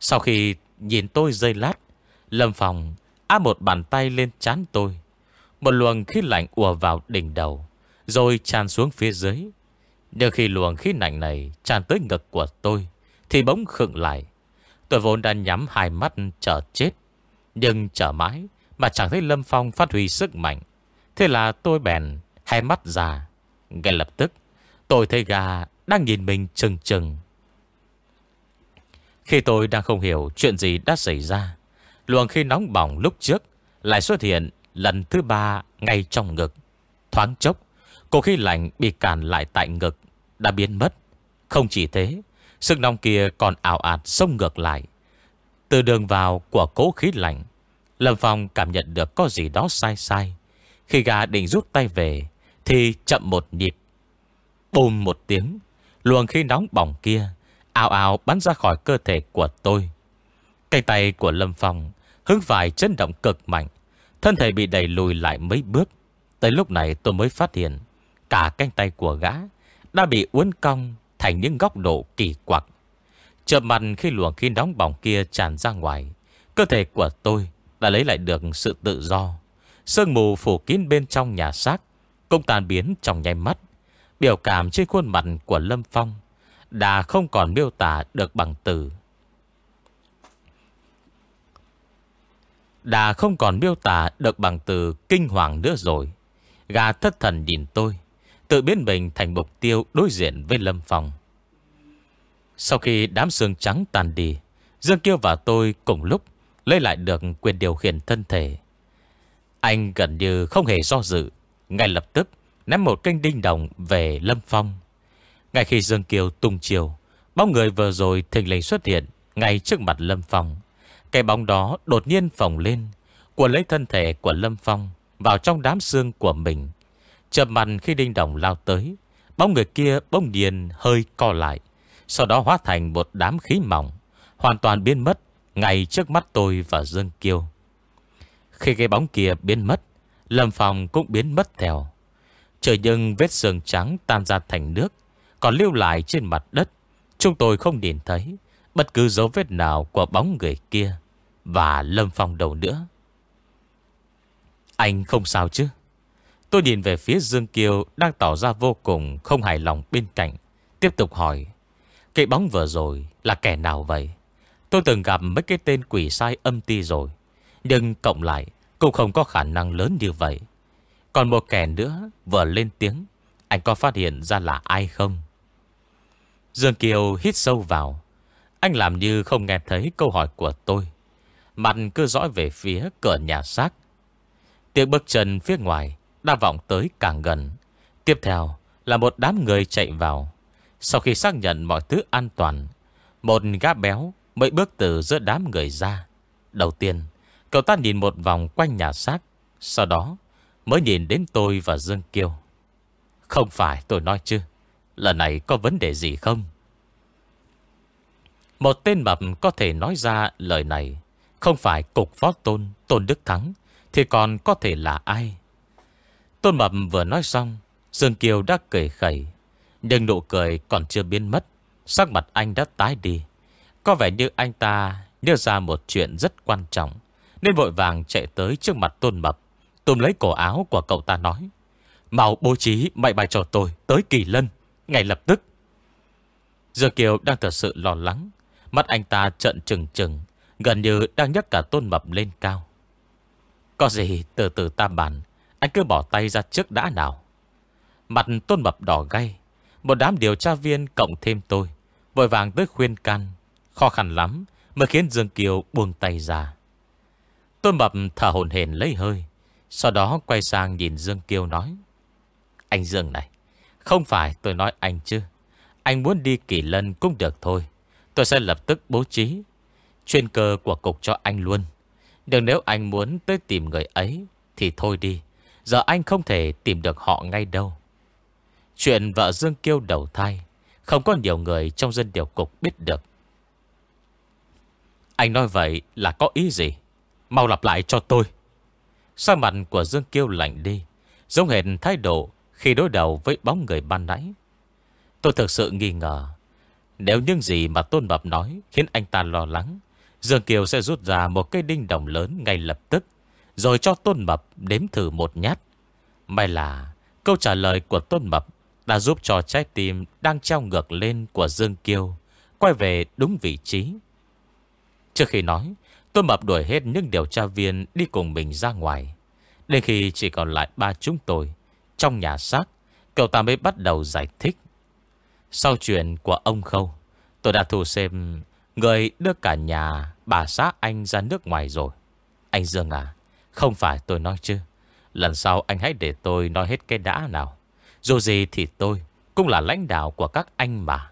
Sau khi nhìn tôi dây lát, Lâm Phong áp một bàn tay lên chán tôi. Một luồng khí lạnh ùa vào đỉnh đầu, Rồi tràn xuống phía dưới. Nhưng khi luồng khí lạnh này tràn tới ngực của tôi, Thì bỗng khựng lại. Tôi vốn đã nhắm hai mắt chờ chết, Nhưng chờ mãi Mà chẳng thấy Lâm Phong phát huy sức mạnh. Thế là tôi bèn hai mắt ra. Ngay lập tức, Tôi thấy gà đang nhìn mình chừng chừng. Khi tôi đang không hiểu chuyện gì đã xảy ra, Luồng khi nóng bỏng lúc trước Lại xuất hiện lần thứ ba ngay trong ngực. Thoáng chốc, Cô khí lạnh bị cản lại tại ngực Đã biến mất. Không chỉ thế Sức nóng kia còn ảo ạt xông ngược lại. Từ đường vào của cố khí lạnh, Lâm Phong cảm nhận được có gì đó sai sai. Khi gà định rút tay về, Thì chậm một nhịp. Bùm một tiếng, Luồng khí nóng bỏng kia ảo ảo bắn ra khỏi cơ thể của tôi. Cánh tay của Lâm Phong Hứng phải chấn động cực mạnh. Thân thể bị đẩy lùi lại mấy bước. Tới lúc này tôi mới phát hiện, Cả cánh tay của gã Đã bị uốn cong thành những góc độ kỳ quặc. Chợp mặt khi luồng khí nóng bỏng kia tràn ra ngoài, Cơ thể của tôi đã lấy lại được sự tự do. Sương mù phủ kín bên trong nhà xác Cũng tàn biến trong nháy mắt. Biểu cảm trên khuôn mặt của Lâm Phong Đã không còn miêu tả được bằng từ. Đã không còn miêu tả được bằng từ kinh hoàng nữa rồi. Gà thất thần nhìn tôi, Tự biến mình thành mục tiêu đối diện với Lâm Phong. Sau khi đám xương trắng tàn đi, Dương Kiêu và tôi cùng lúc Lấy lại được quyền điều khiển thân thể. Anh gần như không hề do dự, Ngay lập tức Ném một kênh đinh đồng về Lâm Phong. Ngay khi Dương Kiều tung chiều, Bóng người vừa rồi thình lình xuất hiện Ngay trước mặt Lâm Phong. Cái bóng đó đột nhiên phồng lên Của lấy thân thể của Lâm Phong Vào trong đám xương của mình. Chợp mặt khi đinh đồng lao tới, Bóng người kia bông điền hơi co lại, Sau đó hóa thành một đám khí mỏng, Hoàn toàn biến mất Ngay trước mắt tôi và Dương Kiêu. Khi cái bóng kia biến mất, Lâm Phong cũng biến mất theo. Trời nhưng vết sườn trắng tan ra thành nước, Còn lưu lại trên mặt đất, Chúng tôi không nhìn thấy. Bất cứ dấu vết nào của bóng người kia Và Lâm Phong đầu nữa. Anh không sao chứ? Tôi nhìn về phía Dương Kiều Đang tỏ ra vô cùng không hài lòng bên cạnh, Tiếp tục hỏi, Cái bóng vừa rồi là kẻ nào vậy? Tôi từng gặp mấy cái tên quỷ sai âm ti rồi, Nhưng cộng lại Cũng không có khả năng lớn như vậy. Còn một kẻ nữa vừa lên tiếng, Anh có phát hiện ra là ai không? Dương Kiều hít sâu vào anh làm như không nghe thấy câu hỏi của tôi. Mặt cứ dõi về phía cửa nhà xác. Tiếng bước chân phía ngoài Đã vọng tới càng gần. Tiếp theo là một đám người chạy vào. Sau khi xác nhận mọi thứ an toàn, Một gã béo mới bước từ giữa đám người ra. Đầu tiên, Cậu ta nhìn một vòng quanh nhà xác, Sau đó Mới nhìn đến tôi và Dương Kiêu. Không phải tôi nói chứ, Lần này có vấn đề gì không? Một tên mập có thể nói ra lời này. Không phải cục phó tôn Tôn Đức Thắng, Thì còn có thể là ai? Tôn mập vừa nói xong, Dương Kiều đã cười khẩy, Nhưng nụ cười còn chưa biến mất. Sắc mặt anh đã tái đi. Có vẻ như anh ta nhớ ra một chuyện rất quan trọng, Nên vội vàng chạy tới trước mặt tôn mập Tùm lấy cổ áo của cậu ta nói, Mau bố trí mày bài cho tôi Tới kỳ lân Ngay lập tức. Dương Kiều đang thật sự lo lắng Mắt anh ta trận trừng trừng, Gần như đang nhấc cả tôn mập lên cao. Có gì từ từ ta bàn, Anh cứ bỏ tay ra trước đã nào. Mặt tôn mập đỏ gay, Một đám điều tra viên cộng thêm tôi, Vội vàng tới khuyên can. Khó khăn lắm Mới khiến Dương Kiều buông tay ra. Tôn mập thở hồn hển lấy hơi, Sau đó quay sang nhìn Dương Kiều nói, Anh Dương này, Không phải tôi nói anh chứ. Anh muốn đi kỳ lân cũng được thôi. Tôi sẽ lập tức bố trí Chuyên cơ của cục cho anh luôn. Nhưng nếu anh muốn tới tìm người ấy, Thì thôi đi. Giờ anh không thể tìm được họ ngay đâu. Chuyện vợ Dương Kiêu đầu thai, Không có nhiều người trong dân điều cục biết được. Anh nói vậy là có ý gì? Mau lặp lại cho tôi. Sao mặt của Dương Kiêu lạnh đi, Giống hệt thái độ Khi đối đầu với bóng người ban nãy. Tôi thực sự nghi ngờ. Nếu những gì mà Tôn Bập nói Khiến anh ta lo lắng, Dương Kiều sẽ rút ra một cây đinh đồng lớn ngay lập tức, Rồi cho Tôn Mập đếm thử một nhát. May là câu trả lời của Tôn Mập Đã giúp cho trái tim đang treo ngược lên của Dương Kiều Quay về đúng vị trí. Trước khi nói, Tôn Mập đuổi hết những điều tra viên đi cùng mình ra ngoài. Đến khi chỉ còn lại ba chúng tôi, Trong nhà xác, Cậu ta mới bắt đầu giải thích. Sau chuyện của ông Khâu Tôi đã thu xem Người đưa cả nhà bà xã anh ra nước ngoài rồi. Anh Dương à, không phải tôi nói chứ. Lần sau anh hãy để tôi nói hết cái đã nào. Dù gì thì tôi cũng là lãnh đạo của các anh mà.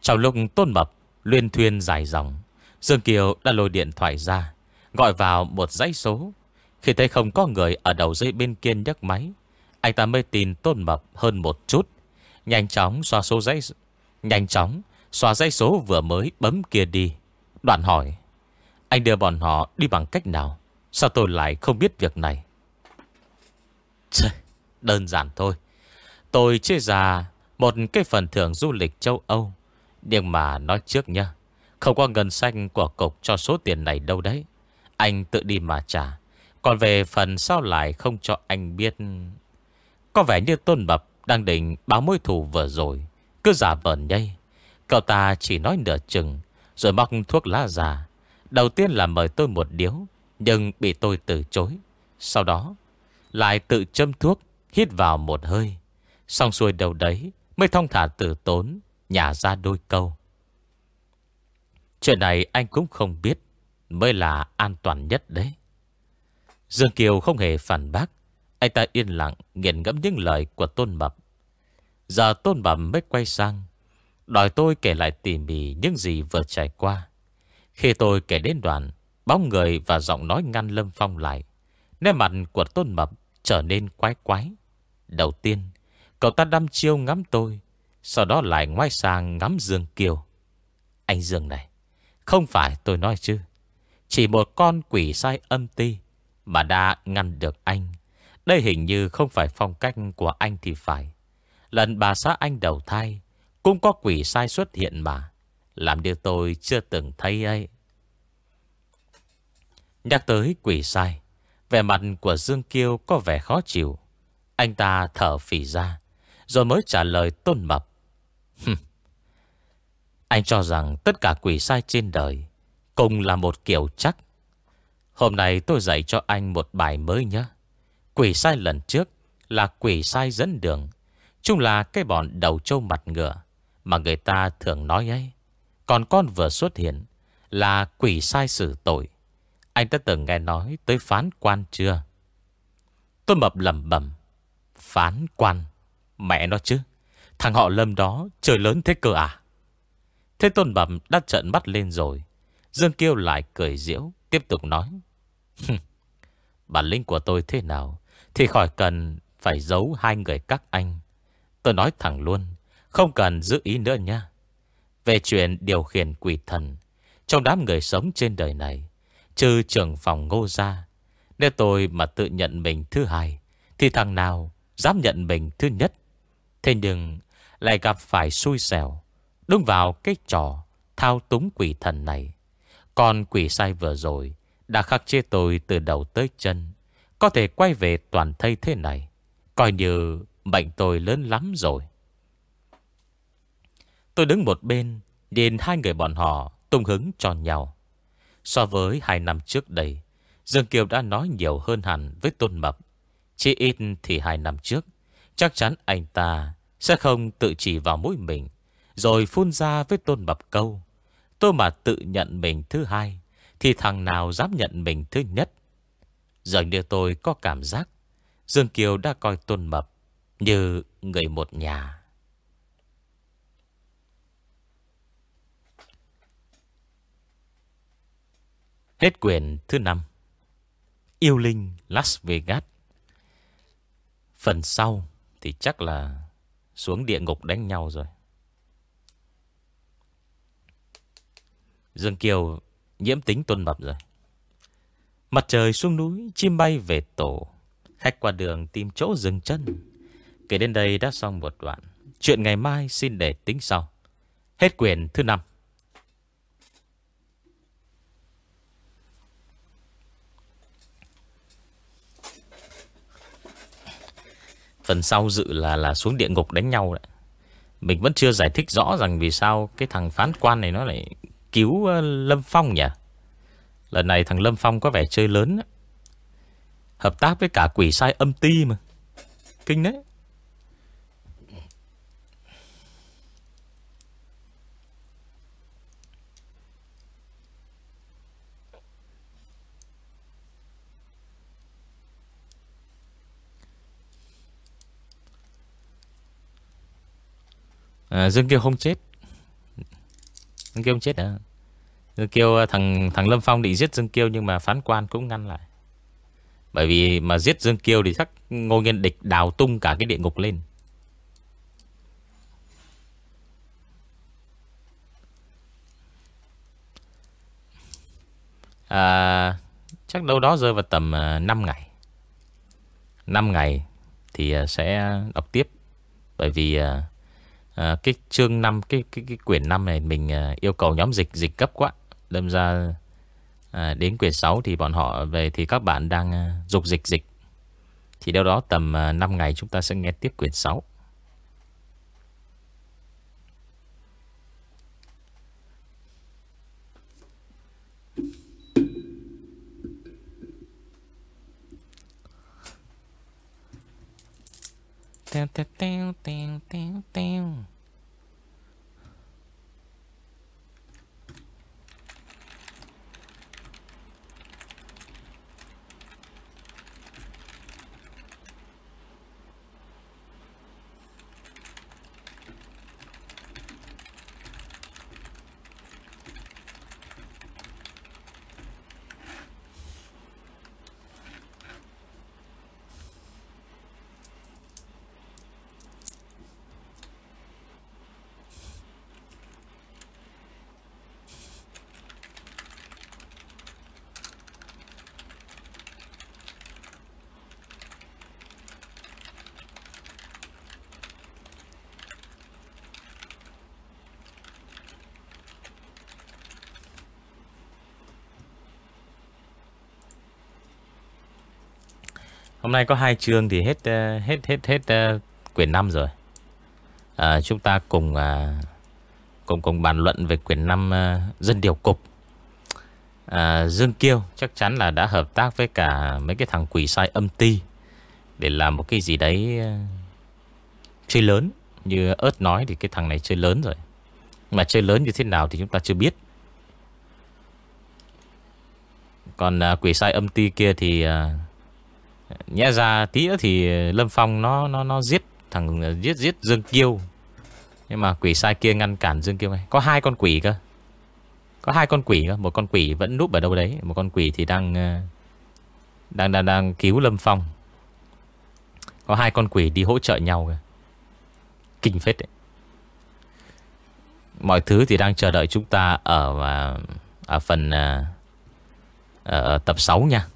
Trong lúc tôn mập, luyên thuyên dài dòng, Dương Kiều đã lôi điện thoại ra, gọi vào một dãy số. Khi thấy không có người ở đầu dây bên kia nhấc máy, anh ta mới tin tôn mập hơn một chút. Nhanh chóng xóa số dãy... Nhanh chóng Xóa dây số vừa mới bấm kia đi. Đoạn hỏi Anh đưa bọn họ đi bằng cách nào? Sao tôi lại không biết việc này? Trời, Đơn giản thôi. Tôi chia ra Một cái phần thưởng du lịch châu Âu. Nhưng mà nói trước nha Không có ngân xanh của cục cho số tiền này đâu đấy. Anh tự đi mà trả. Còn về phần sao lại không cho anh biết. Có vẻ như Tôn Bập đang định báo mối thù vừa rồi. Cứ giả vờ nhây. Cậu ta chỉ nói nửa chừng, Rồi móc thuốc lá già Đầu tiên là mời tôi một điếu, Nhưng bị tôi từ chối. Sau đó, lại tự châm thuốc, Hít vào một hơi. Xong xuôi đầu đấy, Mới thông thả tử tốn, Nhả ra đôi câu. Chuyện này anh cũng không biết, Mới là an toàn nhất đấy. Dương Kiều không hề phản bác. Anh ta yên lặng nghiền ngẫm những lời của Tôn Mập Giờ Tôn Mập mới quay sang Đòi tôi kể lại tỉ mỉ những gì vừa trải qua. Khi tôi kể đến đoạn, bóng người và giọng nói ngăn Lâm Phong lại. Nét mặt của Tôn Mập trở nên quái quái. Đầu tiên, cậu ta đăm chiêu ngắm tôi. Sau đó lại ngoái sang ngắm Dương Kiều. Anh Dương này, không phải tôi nói chứ. Chỉ một con quỷ sai âm ti mà đã ngăn được anh. Đây hình như không phải phong cách của anh thì phải. Lần bà xã anh đầu thai, cũng có quỷ sai xuất hiện mà. Làm điều tôi chưa từng thấy ấy. Nhắc tới quỷ sai Vẻ mặt của Dương Kiêu có vẻ khó chịu. Anh ta thở phì ra Rồi mới trả lời tôn mập. Anh cho rằng tất cả quỷ sai trên đời Cùng là một kiểu chắc. Hôm nay tôi dạy cho anh một bài mới nhé. Quỷ sai lần trước Là quỷ sai dẫn đường Chung là cái bọn đầu trâu mặt ngựa mà người ta thường nói ấy. Còn con vừa xuất hiện là quỷ sai xử tội. Anh đã từng nghe nói tới phán quan chưa? Tôi mập lầm bẩm, Phán quan? Mẹ nó chứ. Thằng họ lâm đó trời lớn thế cơ à? Thế tôn bẩm đã trận mắt lên rồi. Dương Kiêu lại cười diễu, tiếp tục nói. Bản lĩnh của tôi thế nào thì khỏi cần phải giấu hai người các anh. Tôi nói thẳng luôn. Không cần giữ ý nữa nha. Về chuyện điều khiển quỷ thần, trong đám người sống trên đời này, trừ trưởng phòng ngô gia, nếu tôi mà tự nhận mình thứ hai, thì thằng nào dám nhận mình thứ nhất. Thế nhưng, Lại gặp phải xui xẻo Đúng vào cái trò Thao túng quỷ thần này Còn quỷ sai vừa rồi Đã khắc chế tôi từ đầu tới chân có thể quay về toàn thây thế này. Coi như bệnh tôi lớn lắm rồi. Tôi đứng một bên, Nhìn hai người bọn họ tung hứng cho nhau. So với hai năm trước đây, Dương Kiều đã nói nhiều hơn hẳn với Tôn Mập. Chỉ ít thì hai năm trước, Chắc chắn anh ta Sẽ không tự chỉ vào mũi mình, Rồi phun ra với Tôn Mập câu, Tôi mà tự nhận mình thứ hai, Thì thằng nào dám nhận mình thứ nhất? Giờ như tôi có cảm giác Dương Kiều đã coi Tôn Mập Như người một nhà. Hết quyền thứ năm. Yêu Linh, Las Vegas. Phần sau Thì chắc là Xuống địa ngục đánh nhau rồi. Dương Kiều Nhiễm tính tôn mập rồi. Mặt trời xuống núi, Chim bay về tổ. Khách qua đường tìm chỗ dừng chân. Kể đến đây đã xong một đoạn. Chuyện ngày mai xin để tính sau. Hết quyền thứ năm. Phần sau dự là là xuống địa ngục đánh nhau đấy. Mình vẫn chưa giải thích rõ rằng vì sao cái thằng phán quan này nó lại cứu ờ, Lâm Phong nhỉ? Lần này thằng Lâm Phong có vẻ chơi lớn. Hợp tác với cả quỷ sai âm ti mà. Kinh đấy. à, Dương kia không chết Dương kia không chết à Dương Kiêu à, thằng thằng Lâm Phong định giết Dương Kiêu Nhưng mà phán quan cũng ngăn lại. Bởi vì mà giết Dương Kiêu Thì chắc Ngô Nguyên Địch đào tung cả cái địa ngục lên. À, Chắc đâu đó rơi vào tầm à, 5 ngày. 5 ngày Thì à, sẽ đọc tiếp. Bởi vì à, cái chương 5 cái cái cái quyển 5 này mình yêu cầu nhóm dịch dịch cấp quá. Đâm ra à, đến quyển 6 thì bọn họ về thì các bạn đang à, dục dịch dịch. Thì đâu đó tầm à, 5 ngày chúng ta sẽ nghe tiếp quyển 6. teo teo teo teo teo teo Hôm nay có hai chương thì hết ờ, hết hết hết hết quyển 5 rồi. À, chúng ta cùng à, cùng cùng bàn luận về quyển 5 à, dân điều cục. À, Dương Kiêu chắc chắn là đã hợp tác với cả mấy cái thằng quỷ sai âm ti để làm một cái gì đấy chơi lớn. Như ớt nói thì cái thằng này chơi lớn rồi. Mà chơi lớn như thế nào thì chúng ta chưa biết. Còn à, quỷ sai âm ti kia thì à, Nhẽ ra tí nữa thì Lâm Phong nó nó nó giết thằng giết giết Dương Kiêu. Nhưng mà quỷ sai kia ngăn cản Dương Kiêu này. Có hai con quỷ cơ. Có hai con quỷ cơ, một con quỷ vẫn núp ở đâu đấy, một con quỷ thì đang ờ, đang đang đang cứu Lâm Phong. Có hai con quỷ đi hỗ trợ nhau kìa. Kinh phết đấy. Mọi thứ thì đang chờ đợi chúng ta ở ờ, ở phần ờ, ở tập 6 nha.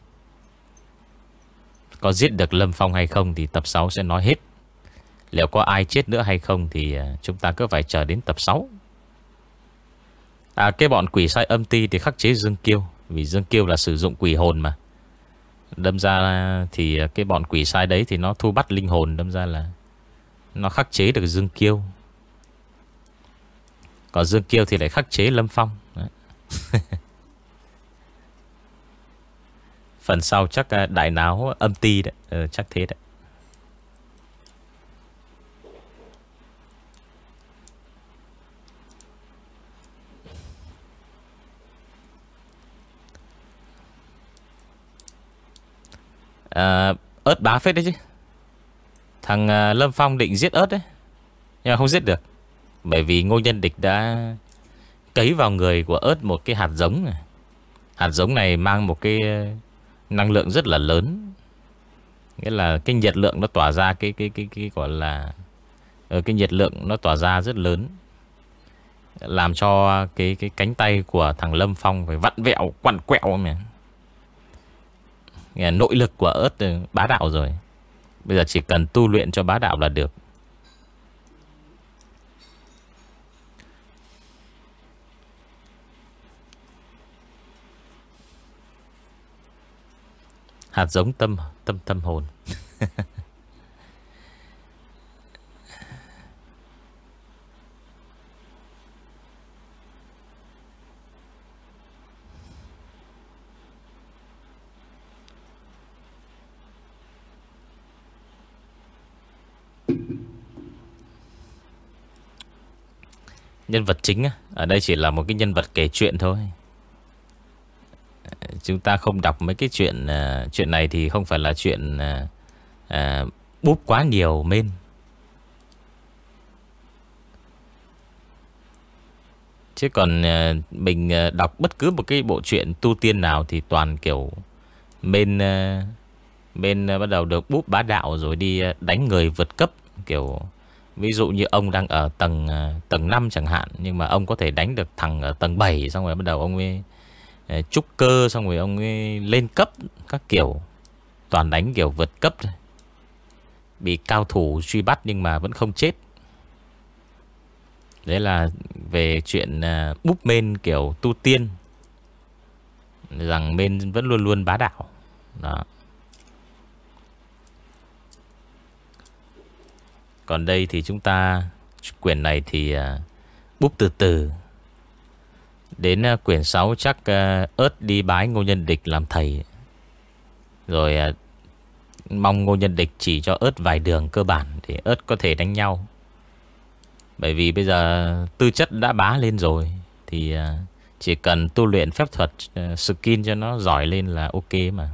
Có giết được Lâm Phong hay không Thì tập 6 sẽ nói hết. Liệu có ai chết nữa hay không Thì à, chúng ta cứ phải chờ đến tập 6 À cái bọn quỷ sai âm ti Thì khắc chế Dương Kiêu, Vì Dương Kiêu là sử dụng quỷ hồn mà. Đâm ra thì à, cái bọn quỷ sai đấy Thì nó thu bắt linh hồn, Đâm ra là Nó khắc chế được Dương Kiêu. Còn Dương Kiêu thì lại khắc chế Lâm Phong. Phần sau chắc à, đại náo âm ti đấy ừ, Chắc thế đấy à, Ớt bá phết đấy chứ Thằng à, Lâm Phong định giết ớt đấy Nhưng mà không giết được Bởi vì ngô nhân địch đã Cấy vào người của ớt một cái hạt giống này. Hạt giống này mang một cái Năng lượng rất là lớn. Nghĩa là cái nhiệt lượng nó tỏa ra Cái cái cái, cái gọi là ờ, Cái nhiệt lượng nó tỏa ra rất lớn. Làm cho cái cái cánh tay của thằng Lâm Phong Phải vặn vẹo, quằn quẹo mà Nội lực của ớt bá đạo rồi. Bây giờ chỉ cần tu luyện cho bá đạo là được. Hạt giống tâm tâm tâm hồn. Nhân vật chính Ở đây chỉ là một cái nhân vật kể chuyện thôi. Chúng ta không đọc mấy cái chuyện uh, Chuyện này thì không phải là chuyện uh, uh, Búp quá nhiều men. Chứ còn uh, mình uh, đọc bất cứ một cái bộ truyện tu tiên nào Thì toàn kiểu Bên uh, Bên uh, bắt đầu được búp bá đạo Rồi đi đánh người vượt cấp Kiểu Ví dụ như ông đang ở tầng tầng 5 chẳng hạn Nhưng mà ông có thể đánh được thằng ở tầng 7 Xong rồi bắt đầu ông ấy Ờ, trúc cơ, xong rồi ông ấy lên cấp, các kiểu, toàn đánh kiểu vượt cấp bị cao thủ truy bắt nhưng mà vẫn không chết. Đấy là về chuyện ờ, búp men kiểu tu tiên. Rằng men vẫn luôn luôn bá đạo. Đó. Còn đây thì chúng ta quyển này thì ờ, búp từ từ. Đến ờ, quyển 6 chắc ờ, ớt đi bái ngô nhân địch làm thầy. Rồi ờ, mong ngô nhân địch chỉ cho ớt vài đường cơ bản Để ớt có thể đánh nhau. Bởi vì bây giờ tư chất đã bá lên rồi, Thì chỉ cần tu luyện phép thuật skin cho nó giỏi lên là ok mà.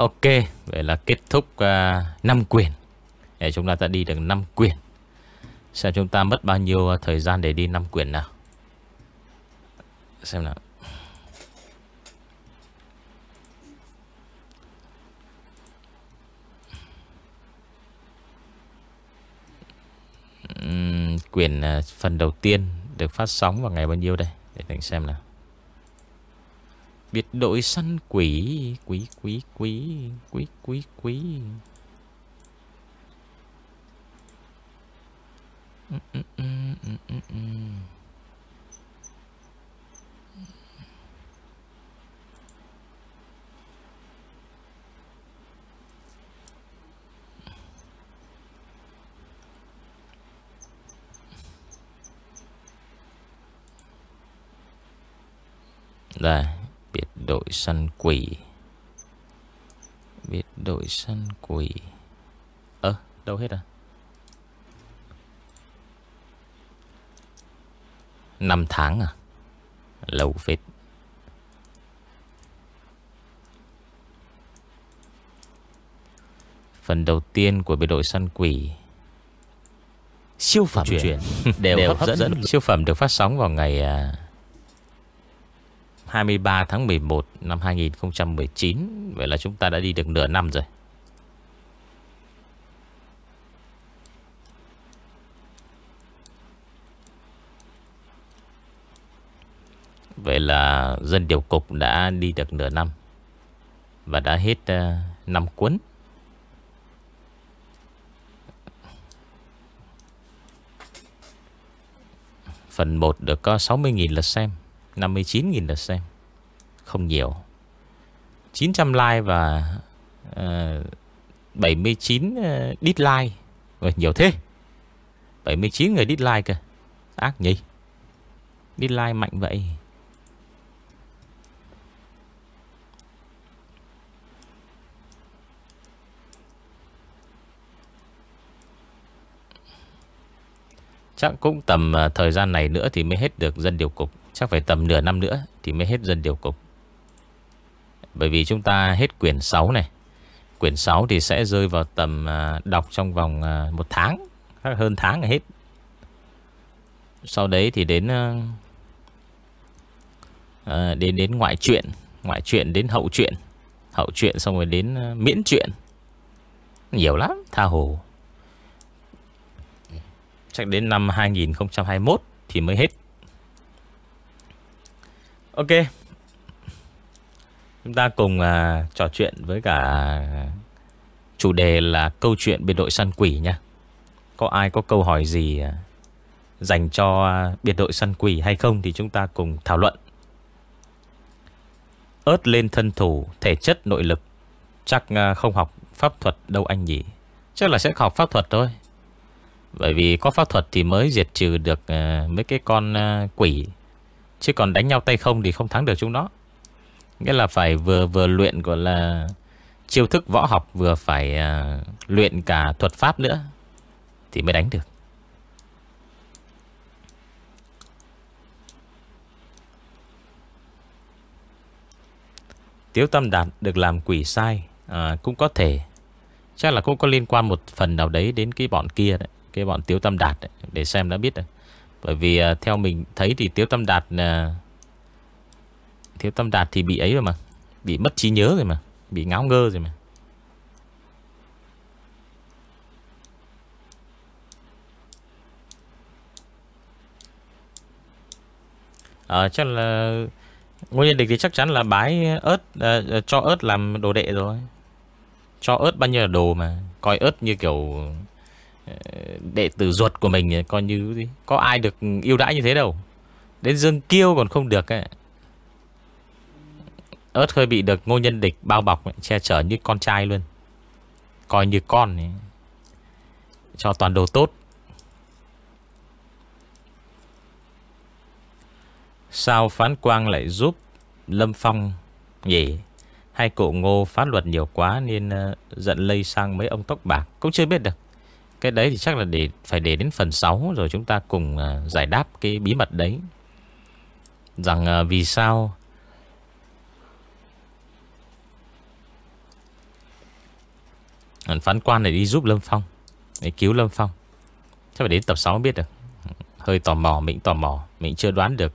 Ok, vậy là kết thúc à, uh, 5 quyền. Để chúng ta đã đi được 5 quyền. Xem chúng ta mất bao nhiêu à, thời gian để đi 5 quyền nào. Xem nào. Uhm, quyền uh, phần đầu tiên được phát sóng vào ngày bao nhiêu đây? Để mình xem nào. Biệt đội săn quỷ. Quý quý quý Quý quý quý Đây đội săn quỷ. Biệt đội săn quỷ. Ơ đâu hết à? Năm tháng à? Lâu phết. Phần đầu tiên của biệt đội săn quỷ. Siêu phẩm chuyển. Đều, đều hấp dẫn. dẫn. Siêu phẩm được phát sóng vào ngày à, 23 tháng 11 năm 2019 Vậy là chúng ta đã đi được nửa năm rồi. Vậy là dân điều cục đã đi được nửa năm Và đã hết uh, năm cuốn. Phần 1 được có 60.000 lượt xem. 59.000 lượt xem. Không nhiều. 900 like và uh, 79 uh, dislike. Rồi nhiều thế. 79 người dislike kìa. Ác nhỉ. Dislike mạnh vậy. Chắc cũng tầm ờ, thời gian này nữa Thì mới hết được dân điều cục. Chắc phải tầm nửa năm nữa Thì mới hết dân điều cục. Bởi vì chúng ta hết quyển 6 này. Quyển 6 thì sẽ rơi vào tầm à, Đọc trong vòng à, một tháng Hơn tháng là hết. Sau đấy thì đến à, Đến đến ngoại truyện Ngoại truyện đến hậu truyện. Hậu truyện xong rồi đến miễn truyện. Nhiều lắm, Tha hồ. Chắc đến năm 2021 Thì mới hết. Ok. Chúng ta cùng uh, trò chuyện với cả Chủ đề là câu chuyện biệt đội săn quỷ nha Có ai có câu hỏi gì à, Dành cho à, biệt đội săn quỷ hay không Thì chúng ta cùng thảo luận. Ớt lên thân thủ Thể chất nội lực. Chắc không học pháp thuật đâu anh nhỉ? Chắc là sẽ học pháp thuật thôi. Bởi vì có pháp thuật thì mới diệt trừ được uh, mấy cái con uh, quỷ. Chứ còn đánh nhau tay không thì không thắng được chúng nó. Nghĩa là phải vừa vừa luyện gọi là chiêu thức võ học vừa phải uh, luyện cả thuật pháp nữa thì mới đánh được. Tiếu Tâm Đạt được làm quỷ sai à, cũng có thể. Chắc là cũng có liên quan một phần nào đấy đến cái bọn kia đấy. Cái bọn Tiếu Tâm Đạt đấy, Để xem đã biết rồi bởi vì uh, theo mình thấy thì Tiếu Tâm Đạt uh, Tiếu Tâm Đạt thì bị ấy rồi mà Bị mất trí nhớ rồi mà Bị ngáo ngơ rồi mà. Ờ chắc là Ngôi nhân địch thì chắc chắn là bái ớt à, à, Cho ớt làm đồ đệ rồi. Cho ớt bao nhiêu là đồ mà Coi ớt như kiểu đệ tử ruột của mình coi như gì? Có ai được yêu đãi như thế đâu. Đến dương kiêu còn không được ấy. ớt hơi bị được ngô nhân địch bao bọc che chở như con trai luôn. Coi như con ấy. cho toàn đồ tốt. Sao phán quang lại giúp lâm phong nhỉ? Hay cụ ngô phán luật nhiều quá nên uh, giận lây sang mấy ông tóc bạc cũng chưa biết được cái đấy thì chắc là để phải để đến phần 6 rồi chúng ta cùng à, giải đáp cái bí mật đấy. Rằng à, vì sao phán quan này đi giúp Lâm Phong để cứu Lâm Phong. Chắc phải đến tập 6 mới biết được. Hơi tò mò, mình tò mò, mình chưa đoán được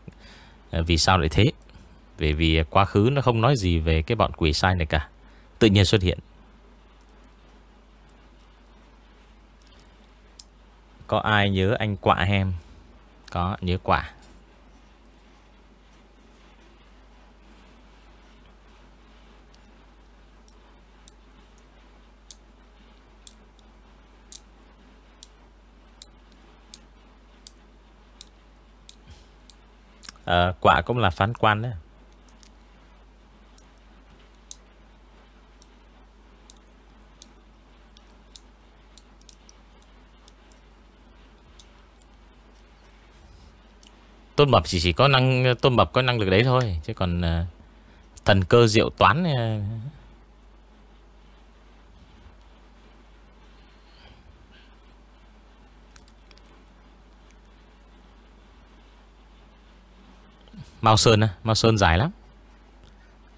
à, vì sao lại thế. Bởi vì quá khứ nó không nói gì về cái bọn quỷ sai này cả. Tự nhiên xuất hiện. Có ai nhớ anh quạ em Có nhớ quả à, ờ, Quả cũng là phán quan đấy Tôn Mập chỉ chỉ có năng Tôn Mập có năng lực đấy thôi Chứ còn uh, Thần cơ diệu toán uh, Mao Sơn á Mao Sơn dài lắm.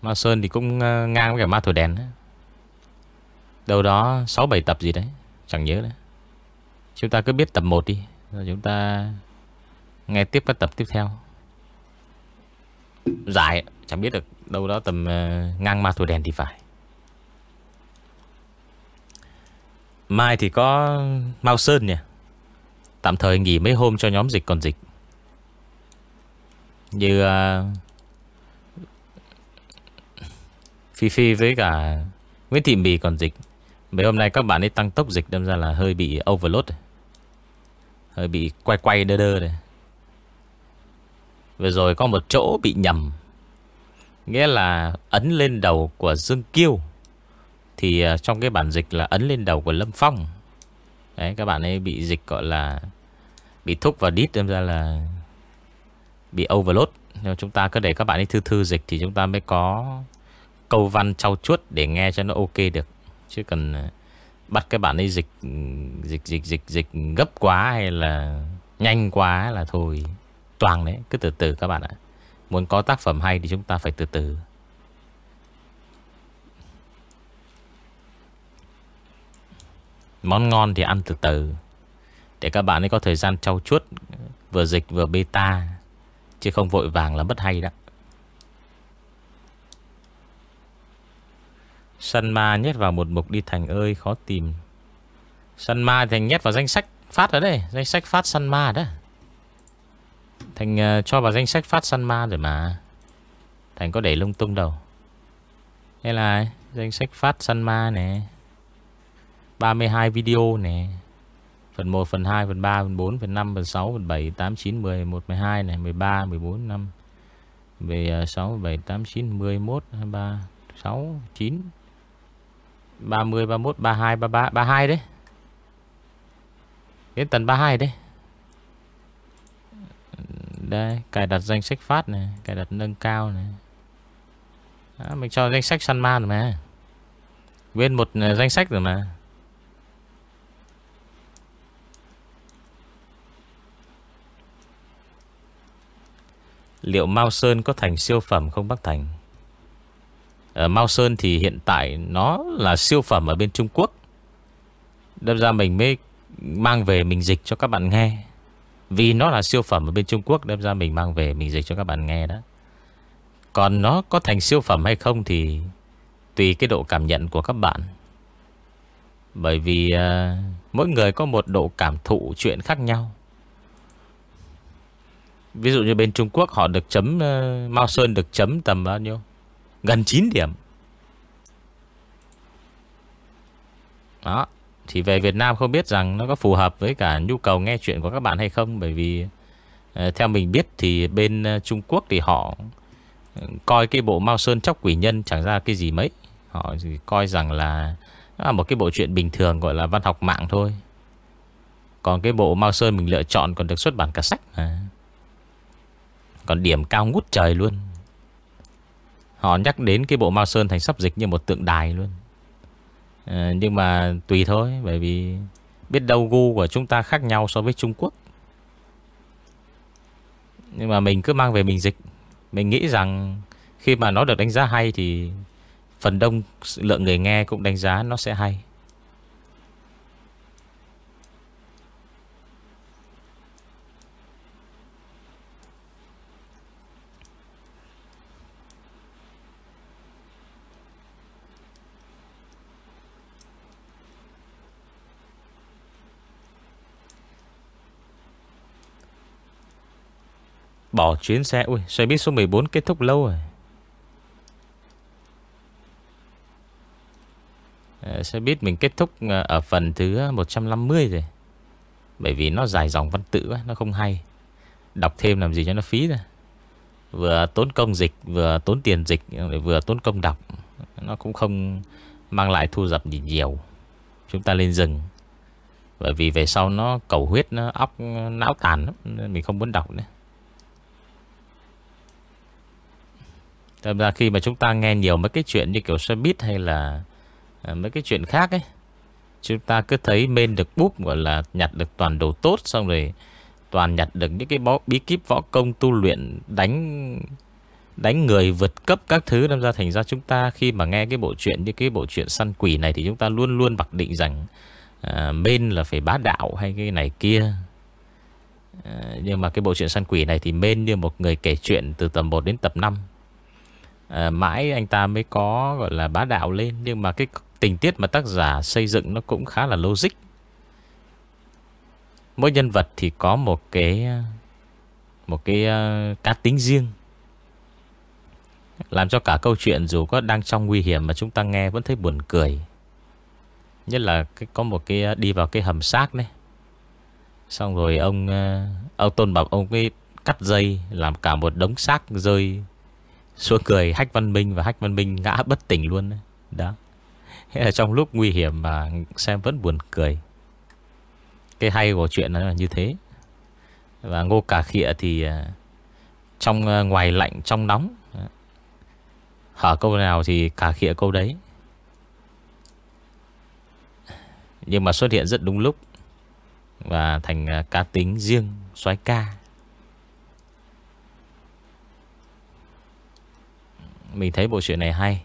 Mao Sơn thì cũng uh, ngang với cả ma thổi đèn á. Đâu đó 6-7 tập gì đấy Chẳng nhớ đấy Chúng ta cứ biết tập 1 đi Rồi chúng ta Nghe tiếp các tập tiếp theo. Dài Chẳng biết được đâu đó tầm uh, ngang ma thổi đèn thì phải. Mai thì có Mao Sơn nhỉ? Tạm thời nghỉ mấy hôm cho nhóm dịch còn dịch. Như uh, Phi Phi với cả Nguyễn Thị Mì còn dịch. Mấy hôm nay các bạn ấy tăng tốc dịch Đâm ra là hơi bị overload Hơi bị quay quay đơ đơ này. Vừa rồi có một chỗ bị nhầm. Nghĩa là ấn lên đầu của Dương Kiêu. Thì à, trong cái bản dịch là ấn lên đầu của Lâm Phong. Đấy, các bạn ấy bị dịch gọi là Bị thúc vào đít, Đâm ra là Bị overload. Nhưng chúng ta cứ để các bạn ấy thư thư dịch Thì chúng ta mới có câu văn trau chuốt Để nghe cho nó ok được. Chứ cần à, bắt cái bạn ấy dịch Dịch dịch dịch dịch gấp quá Hay là nhanh quá là thôi. Toàn đấy, cứ từ từ các bạn ạ. Muốn có tác phẩm hay thì chúng ta phải từ từ. Món ngon thì ăn từ từ. Để các bạn ấy có thời gian trau chuốt, Vừa dịch vừa beta, Chứ không vội vàng là mất hay đó. Săn ma nhét vào một mục đi Thành ơi, khó tìm. Săn ma Thành nhét vào danh sách phát ở đây, Danh sách phát săn ma đó. Thành uh, cho vào danh sách phát săn ma rồi mà. Thành có để lung tung đâu. Đây là danh sách phát săn ma nè. 32 video nè. Phần 1, phần 2, phần 3, phần 4, phần 5, phần 6, phần 7, 8, 9, 10, 11, 12 này 13, 14, 5 16, 17, 8, 9, 11, 23, 6, 9 30, 31, 32, 33, 32 đấy. Đến tầng 32 đấy đây, cài đặt danh sách phát này, cài đặt nâng cao này. Đó, mình cho danh sách săn ma rồi mà. Nguyên một ờ, danh sách rồi mà. Liệu Mao Sơn có thành siêu phẩm không bác Thành? Ở Mao Sơn thì hiện tại nó là siêu phẩm ở bên Trung Quốc. Đâm ra mình mới mang về mình dịch cho các bạn nghe. Vì nó là siêu phẩm ở bên Trung Quốc Đem ra mình mang về mình dịch cho các bạn nghe đó. Còn nó có thành siêu phẩm hay không Thì tùy cái độ cảm nhận của các bạn. Bởi vì uh, Mỗi người có một độ cảm thụ chuyện khác nhau. Ví dụ như bên Trung Quốc Họ được chấm uh, Mao Sơn được chấm tầm bao nhiêu? Gần 9 điểm. Đó thì về Việt Nam không biết rằng nó có phù hợp với cả nhu cầu nghe chuyện của các bạn hay không. Bởi vì ờ, theo mình biết thì bên ờ, Trung Quốc thì họ ừ, coi cái bộ Mao Sơn Chóc Quỷ Nhân chẳng ra cái gì mấy. Họ coi rằng là là một cái bộ chuyện bình thường, gọi là văn học mạng thôi. Còn cái bộ Mao Sơn mình lựa chọn còn được xuất bản cả sách mà. Còn điểm cao ngút trời luôn. Họ nhắc đến cái bộ Mao Sơn thành sắp dịch như một tượng đài luôn à, Nhưng mà tùy thôi Bởi vì biết đâu gu của chúng ta khác nhau so với Trung Quốc. Nhưng mà mình cứ mang về mình dịch. Mình nghĩ rằng Khi mà nó được đánh giá hay thì Phần đông lượng người nghe cũng đánh giá nó sẽ hay. Bỏ chuyến xe. Ui xe buýt số 14 kết thúc lâu rồi. Ờ, Xe buýt mình kết thúc ờ, Ở phần thứ 150 rồi. Bởi vì nó dài dòng văn tự Nó không hay. Đọc thêm làm gì cho nó phí ra. Vừa tốn công dịch Vừa tốn tiền dịch Vừa tốn công đọc. Nó cũng không mang lại thu nhập gì nhiều. Chúng ta lên rừng. Bởi vì về sau nó cầu huyết Nó óc não tàn lắm Mình không muốn đọc nữa. Thật ra khi mà chúng ta nghe nhiều mấy cái chuyện như kiểu xe buýt hay là à, mấy cái chuyện khác ấy Chúng ta cứ thấy men được búp gọi là nhặt được toàn đồ tốt Xong rồi toàn nhặt được những cái bó, bí kíp võ công tu luyện đánh đánh người vượt cấp các thứ Đâm ra thành ra chúng ta khi mà nghe cái bộ chuyện như cái bộ chuyện săn quỷ này Thì chúng ta luôn luôn mặc định rằng à, men là phải bá đạo hay cái này kia. À, Nhưng mà cái bộ chuyện săn quỷ này thì men như một người kể chuyện từ tầm 1 đến tập 5 à, mãi anh ta mới có gọi là bá đạo lên. Nhưng mà cái tình tiết mà tác giả xây dựng nó cũng khá là logic. Mỗi nhân vật thì có một cái một cái uh, cá tính riêng. Làm cho cả câu chuyện dù có đang trong nguy hiểm Mà chúng ta nghe vẫn thấy buồn cười. Nhất là cái, có một cái ờ, đi vào cái hầm xác này. Xong rồi ông Ông Tôn Bảo ông cái cắt dây Làm cả một đống xác rơi xuống cười, Hách Văn Minh Và Hách Văn Minh ngã bất tỉnh luôn Đó. Thế là trong lúc nguy hiểm mà xem vẫn buồn cười. Cái hay của chuyện là như thế. Và ngô cà khịa thì à, Trong à, ngoài lạnh, trong nóng. Hở câu nào thì cà khịa câu đấy. Nhưng mà xuất hiện rất đúng lúc. Và thành à, cá tính riêng xoái ca. Mình thấy bộ chuyện này hay.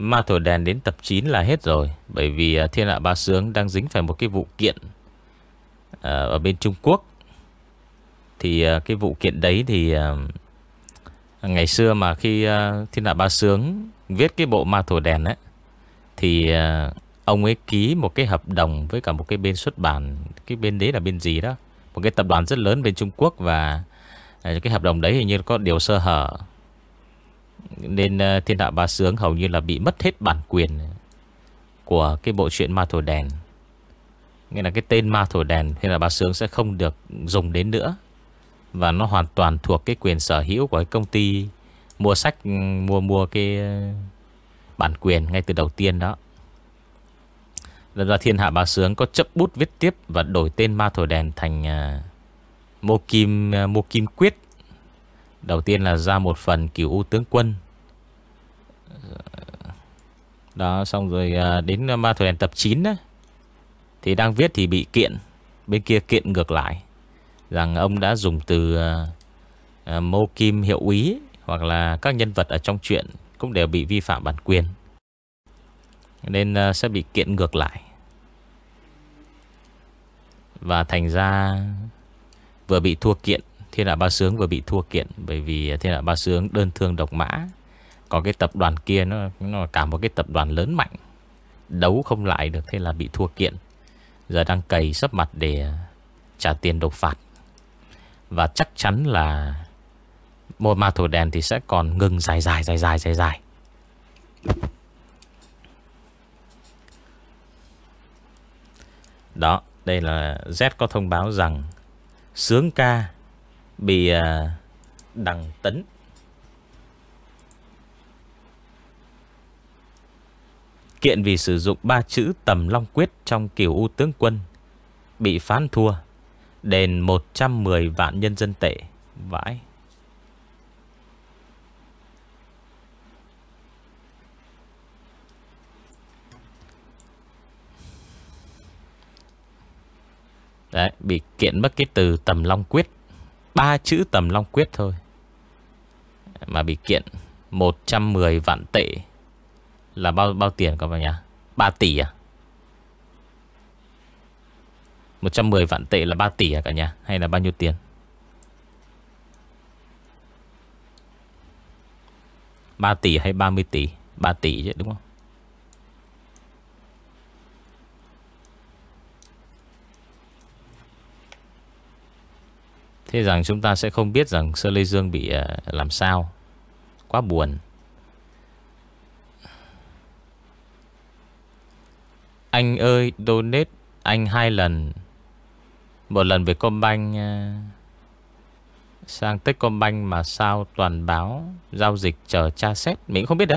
Ma Thổi Đèn đến tập 9 là hết rồi, Bởi vì à, Thiên Hạ Ba Sướng đang dính phải một cái vụ kiện à, Ở bên Trung Quốc. Thì à, cái vụ kiện đấy thì Ngày xưa mà khi Thiên Hạ Ba Sướng viết cái bộ Ma Thổi Đèn ấy, Thì ông ấy ký một cái hợp đồng với cả một cái bên xuất bản, Cái bên đấy là bên gì đó, Một cái tập đoàn rất lớn bên Trung Quốc Và cái hợp đồng đấy hình như có điều sơ hở nên ờ, thiên hạ ba sướng hầu như là bị mất hết bản quyền Của cái bộ truyện ma thổi đèn. Nghĩa là cái tên ma thổi đèn Thiên hạ ba sướng sẽ không được dùng đến nữa. Và nó hoàn toàn thuộc cái quyền sở hữu của cái công ty Mua sách ừ, Mua mua cái ờ, bản quyền ngay từ đầu tiên đó. Lần ra thiên hạ ba sướng có chấp bút viết tiếp Và đổi tên ma thổi đèn thành ờ, uh, Mô Kim uh, Mô Kim Quyết. Đầu tiên là ra một phần cửu u tướng quân. Đó xong rồi à, đến ma thuyền tập 9 đó, Thì đang viết thì bị kiện. Bên kia kiện ngược lại. Rằng ông đã dùng từ uh, Mô Kim hiệu úy Hoặc là các nhân vật ở trong chuyện Cũng đều bị vi phạm bản quyền. Nên uh, sẽ bị kiện ngược lại. Và thành ra Vừa bị thua kiện Thiên Hạ Ba Sướng vừa bị thua kiện Bởi vì Thiên Hạ Ba Sướng đơn thương độc mã. Còn cái tập đoàn kia nó, nó cả một cái tập đoàn lớn mạnh Đấu không lại được Thế là bị thua kiện. Giờ đang cày sấp mặt để à, trả tiền đột phạt. Và chắc chắn là Một ma thổi đèn thì sẽ còn ngừng dài dài dài dài dài dài. Đó Đây là Z có thông báo rằng Sướng ca Bị đằng tấn Kiện vì sử dụng ba chữ tầm long quyết trong kiểu u tướng quân Bị phán thua Đền 110 vạn nhân dân tệ Vãi. Đấy, bị kiện mất cái từ tầm long quyết ba chữ tầm long quyết thôi. Mà bị kiện 110 vạn tệ Là bao bao tiền các bạn nhỉ 3 tỷ à? 110 vạn tệ là 3 tỷ à cả nhà? Hay là bao nhiêu tiền? 3 tỷ hay 30 tỷ? 3 tỷ chứ, đúng không? Thế rằng chúng ta sẽ không biết rằng Sơ Lê Dương bị à, làm sao. Quá buồn. Anh ơi, donate anh hai lần. Một lần về Combank à, Sang Techcombank mà sao toàn báo Giao dịch chờ tra xét. Mình không biết đó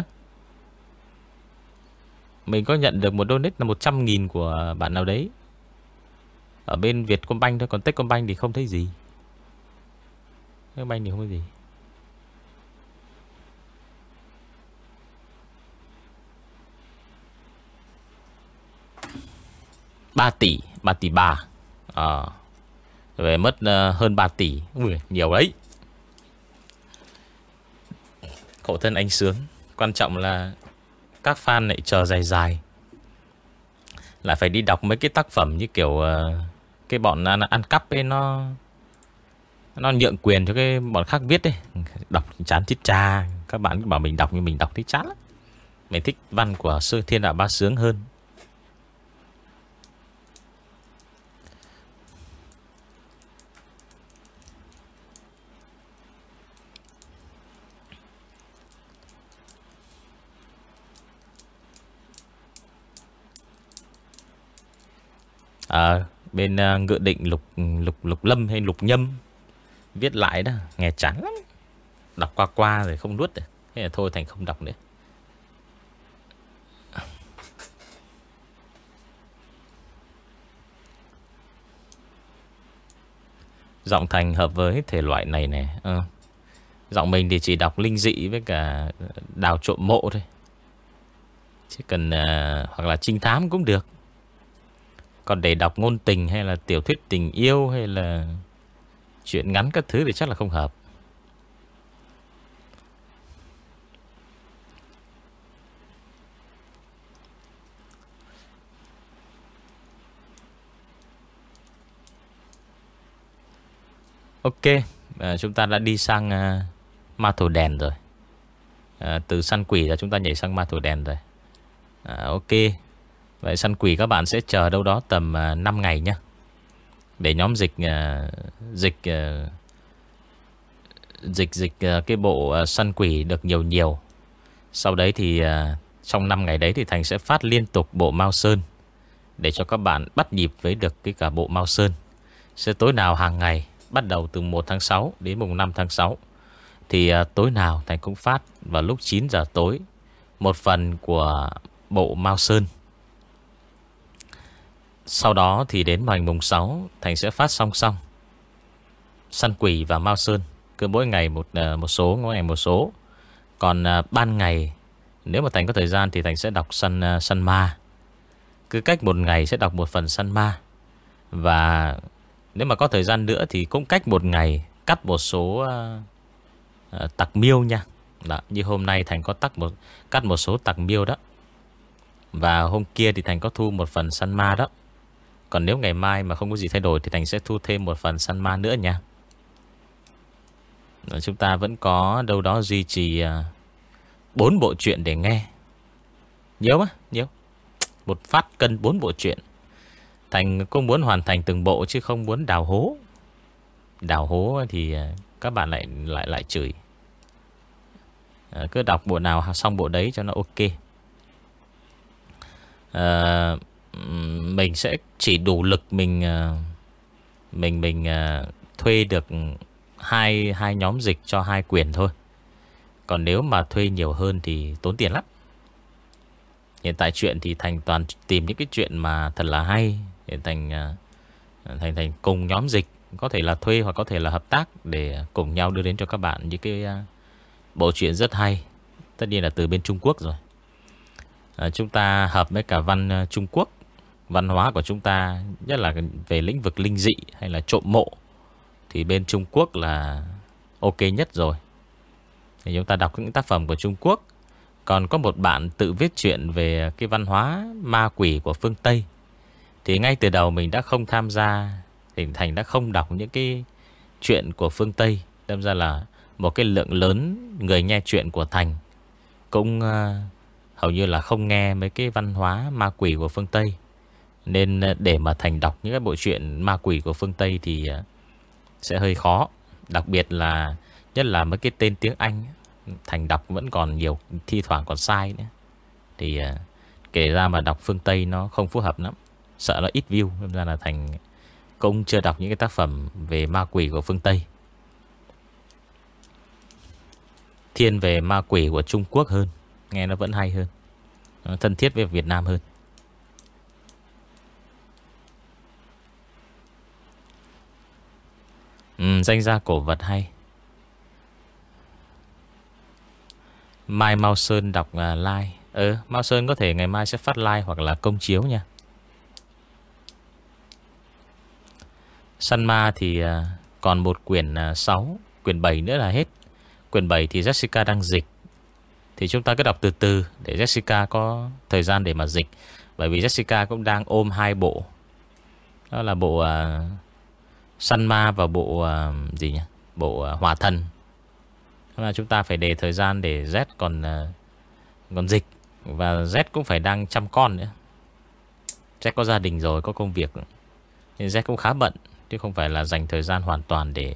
Mình có nhận được một donate là 100.000 của bạn nào đấy. Ở bên Vietcombank thôi, Còn Techcombank thì không thấy gì cái banh thì không có gì? Ba tỷ ba tỷ ba. À, Về mất ờ, hơn 3 tỷ. Ui, Nhiều đấy. Khổ thân anh sướng. Quan trọng là Các fan lại chờ dài dài. Lại phải đi đọc mấy cái tác phẩm như kiểu uh, Cái bọn ăn, ăn cắp ấy nó nó nhượng quyền cho cái bọn khác viết đấy, Đọc chán thích cha. Các bạn bảo mình đọc nhưng mình đọc thích chán lắm. Mình thích văn của Sư Thiên Đạo Ba Sướng hơn. À, bên ờ, uh, ngựa định lục lục lục lâm hay lục nhâm? Viết lại đó nghe chán lắm. Đọc qua qua rồi không nuốt được thế là thôi thành không đọc nữa. Giọng thành hợp với thể loại này nè à. giọng mình thì chỉ đọc linh dị với cả đào trộm mộ thôi. Chỉ cần uh, hoặc là trinh thám cũng được. Còn để đọc ngôn tình hay là tiểu thuyết tình yêu hay là chuyện ngắn các thứ thì chắc là không hợp. Ok, à, chúng ta đã đi sang à, ma thổ đèn rồi. À, từ săn quỷ là chúng ta nhảy sang ma thổ đèn rồi. À, ok. Vậy săn quỷ các bạn sẽ chờ đâu đó tầm à, 5 ngày nhé để nhóm dịch uh, Dịch uh, Dịch dịch uh, cái bộ uh, săn quỷ được nhiều nhiều. Sau đấy thì uh, Trong 5 ngày đấy thì Thành sẽ phát liên tục bộ Mao Sơn Để cho các bạn bắt nhịp với được cái cả bộ Mao Sơn. Sẽ tối nào hàng ngày Bắt đầu từ 1 tháng 6 đến mùng 5 tháng 6 Thì uh, tối nào Thành cũng phát vào lúc 9 giờ tối Một phần của bộ Mao Sơn sau đó thì đến ngày mùng 6 Thành sẽ phát song song. Săn quỷ và Mao Sơn Cứ mỗi ngày một ờ, một số Mỗi ngày một số. Còn ờ, ban ngày Nếu mà Thành có thời gian thì Thành sẽ đọc săn, ờ, săn ma. Cứ cách một ngày sẽ đọc một phần săn ma. Và Nếu mà có thời gian nữa Thì cũng cách một ngày Cắt một số uh, uh, tặc miêu nha. Đó, Như hôm nay Thành có tắc một, cắt một số tặc miêu đó. Và hôm kia thì Thành có thu một phần săn ma đó còn nếu ngày mai mà không có gì thay đổi Thì Thành sẽ thu thêm một phần săn ma nữa nha. Chúng ta vẫn có đâu đó duy trì à, bốn bộ truyện để nghe. Nhiều á, nhiều. Một phát cân bốn bộ truyện. Thành cũng muốn hoàn thành từng bộ Chứ không muốn đào hố. Đào hố thì à, các bạn lại lại lại chửi. À, Cứ đọc bộ nào xong bộ đấy cho nó ok. À, mình sẽ chỉ đủ lực mình ờ, mình mình ờ, thuê được hai hai nhóm dịch cho hai quyền thôi. Còn nếu mà thuê nhiều hơn thì tốn tiền lắm. Hiện tại chuyện thì Thành toàn tìm những cái chuyện mà thật là hay Hiện Thành ờ, Thành Thành cùng nhóm dịch Có thể là thuê hoặc có thể là hợp tác Để cùng nhau đưa đến cho các bạn những cái bộ truyện rất hay Tất nhiên là từ bên Trung Quốc rồi à, Chúng ta hợp với cả văn Trung Quốc văn hóa của chúng ta Nhất là về lĩnh vực linh dị Hay là trộm mộ Thì bên Trung Quốc là ok nhất rồi. Thì chúng ta đọc những tác phẩm của Trung Quốc. Còn có một bạn tự viết chuyện Về cái văn hóa ma quỷ của phương Tây. Thì ngay từ đầu mình đã không tham gia Thì Thành đã không đọc những cái chuyện của phương Tây. Đâm ra là một cái lượng lớn người nghe chuyện của Thành Cũng uh, hầu như là không nghe mấy cái văn hóa ma quỷ của phương Tây nên ờ, để mà Thành đọc những cái bộ truyện ma quỷ của phương Tây thì ờ, sẽ hơi khó. Đặc biệt là nhất là mấy cái tên tiếng Anh Thành đọc vẫn còn nhiều thi thoảng còn sai nữa. Thì ờ, kể ra mà đọc phương Tây nó không phù hợp lắm. Sợ nó ít view nên ra là Thành cũng chưa đọc những cái tác phẩm về ma quỷ của phương Tây. Thiên về ma quỷ của Trung Quốc hơn, nghe nó vẫn hay hơn. Nó thân thiết với Việt Nam hơn. Ừ, danh gia cổ vật hay. Mai Mao Sơn đọc uh, like. Ừ Mao Sơn có thể ngày mai sẽ phát like Hoặc là công chiếu nha. Săn ma thì uh, còn một quyển à, uh, 6 Quyển 7 nữa là hết. Quyển 7 thì Jessica đang dịch. Thì chúng ta cứ đọc từ từ Để Jessica có thời gian để mà dịch. Bởi vì Jessica cũng đang ôm hai bộ. Đó là bộ uh, Săn ma và bộ uh, Gì nhỉ Bộ uh, Hòa Thần là chúng ta phải để thời gian để Z còn uh, còn dịch và Z cũng phải đang chăm con nữa. Z có gia đình rồi, có công việc. Nên Z cũng khá bận chứ không phải là dành thời gian hoàn toàn để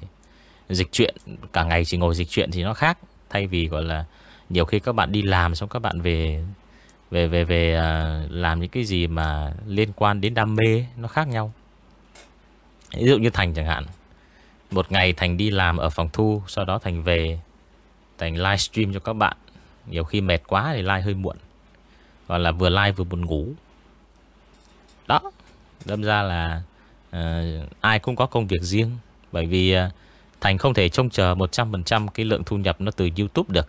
dịch chuyện cả ngày chỉ ngồi dịch chuyện thì nó khác. Thay vì gọi là nhiều khi các bạn đi làm xong các bạn về về về về uh, làm những cái gì mà liên quan đến đam mê nó khác nhau. Ví dụ như Thành chẳng hạn. Một ngày Thành đi làm ở phòng thu, sau đó Thành về Thành livestream cho các bạn. Nhiều khi mệt quá thì live hơi muộn. Hoặc là vừa live vừa buồn ngủ. Đó Đâm ra là uh, Ai cũng có công việc riêng. Bởi vì uh, Thành không thể trông chờ 100% cái lượng thu nhập nó từ Youtube được.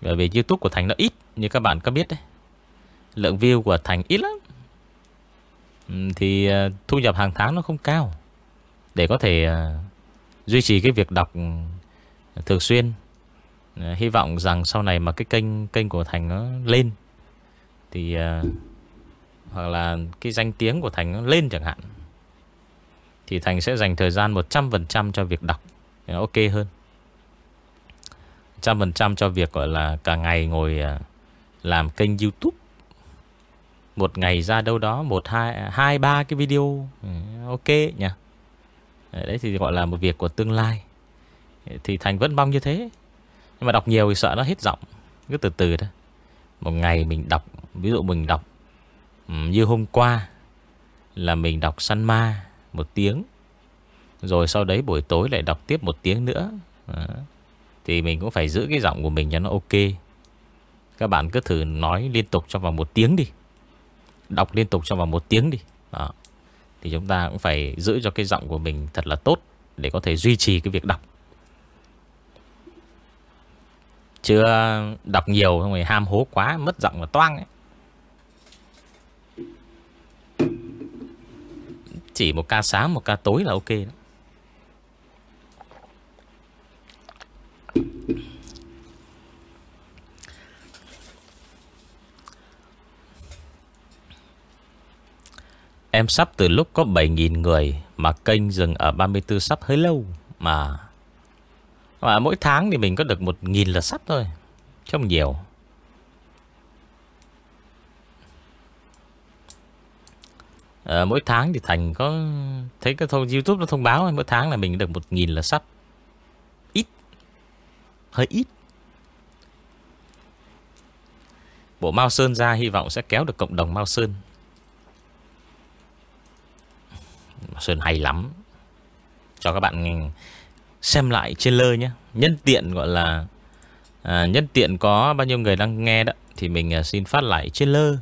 Bởi vì Youtube của Thành nó ít Như các bạn có biết đấy. Lượng view của Thành ít lắm. Ừ, thì ờ, thu nhập hàng tháng nó không cao Để có thể ờ, Duy trì cái việc đọc ừ, Thường xuyên ờ, hy vọng rằng sau này mà cái kênh kênh của Thành nó lên, thì hoặc là cái danh tiếng của Thành nó lên chẳng hạn, thì Thành sẽ dành thời gian 100% cho việc đọc, thì nó ok hơn. 100% cho việc, gọi là, cả ngày ngồi làm kênh YouTube. Một ngày ra đâu đó, một, hai hai, ba cái video. Ừ, ok nhỉ. Đấy thì gọi là một việc của tương lai. Thì Thành vẫn mong như thế. Nhưng mà đọc nhiều thì sợ nó hết giọng. Cứ từ từ thôi. Một ngày mình đọc, Ví dụ mình đọc ừ, Như hôm qua, Là mình đọc săn ma Một tiếng. Rồi sau đấy buổi tối lại đọc tiếp một tiếng nữa. Đó. Thì mình cũng phải giữ cái giọng của mình cho nó ok. Các bạn cứ thử nói liên tục trong vòng một tiếng đi. Đọc liên tục trong vòng một tiếng đi Đó. Thì chúng ta cũng phải giữ cho cái giọng của mình thật là tốt Để có thể duy trì cái việc đọc Chưa đọc nhiều xong rồi ham hố quá, Mất giọng và toang ấy. Chỉ một ca sáng, một ca tối là ok đó. Em sắp từ lúc có 7.000 người Mà kênh dừng ở 34 sắp hơi lâu Mà. Và mỗi tháng thì mình có được một nghìn lượt sắp thôi Không nhiều. À, Mỗi tháng thì Thành có Thấy cái thông Youtube nó thông báo Mỗi tháng là mình được một nghìn lượt sắp. Ít. Hơi ít. Bộ Mao Sơn ra hy vọng sẽ kéo được cộng đồng Mao Sơn Mao Sơn hay lắm. Cho các bạn xem lại trên lơ nhé. Nhân tiện gọi là à, Nhân tiện có bao nhiêu người đang nghe đó Thì mình à, xin phát lại trên lơ.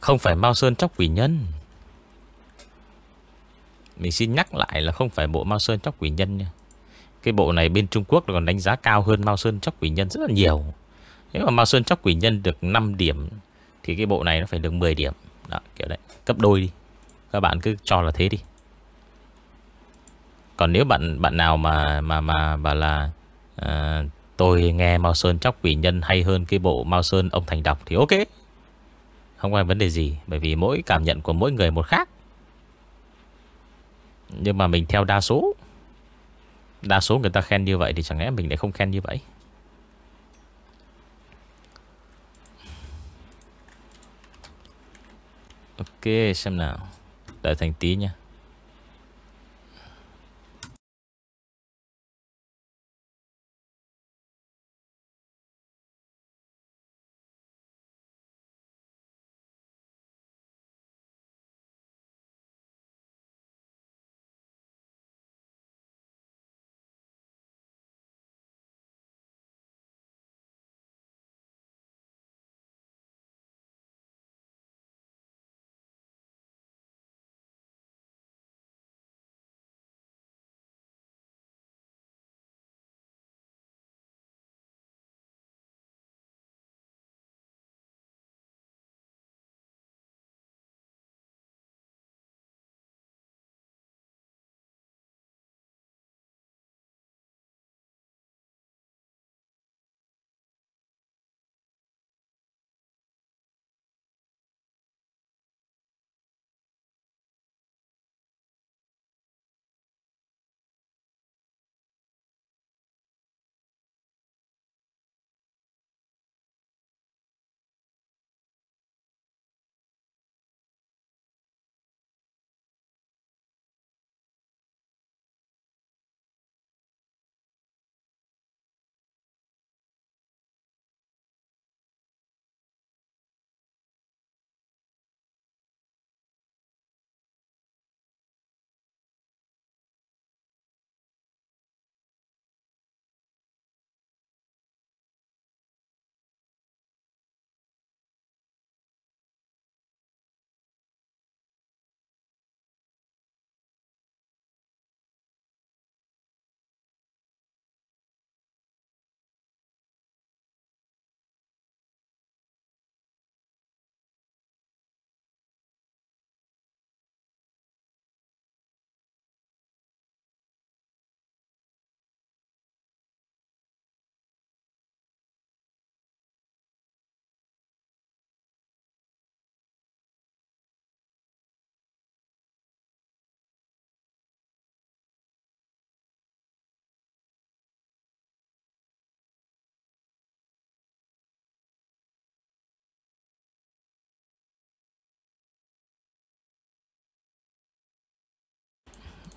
Không phải Mao Sơn Chóc Quỷ Nhân. Mình xin nhắc lại là không phải bộ Mao Sơn Chóc Quỷ Nhân nha. Cái bộ này bên Trung Quốc còn đánh giá cao hơn Mao Sơn Chóc Quỷ Nhân rất là nhiều. Nếu mà Mao Sơn Chóc Quỷ Nhân được 5 điểm Thì cái bộ này nó phải được 10 điểm. Đó kiểu đấy Cấp đôi đi Các bạn cứ cho là thế đi còn nếu bạn bạn nào mà mà mà bảo là à, tôi nghe Mao Sơn chóc quỷ nhân hay hơn cái bộ Mao Sơn ông Thành đọc thì ok. Không có vấn đề gì bởi vì mỗi cảm nhận của mỗi người một khác. Nhưng mà mình theo đa số Đa số người ta khen như vậy Thì chẳng lẽ mình lại không khen như vậy Ok xem nào. Đợi thành tí nha.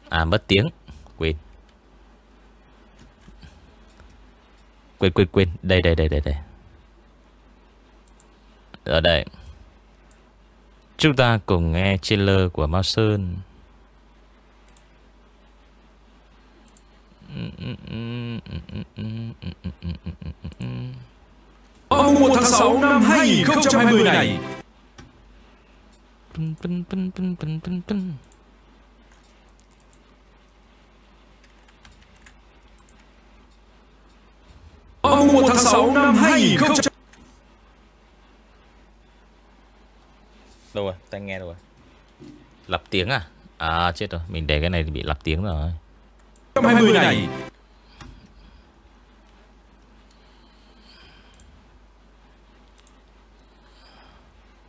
À mất tiếng. Quên. Quên quên quên. Đây đây đây đây đây. Ở đây. Chúng ta cùng nghe trailer của Mao Sơn. Mùng 1 tháng 6 năm 2020 này. Vào mùng 1 tháng 6 năm 2020 Đâu rồi, tai nghe đâu rồi? Lập tiếng à? À chết rồi, mình để cái này thì bị lập tiếng rồi. 2020 này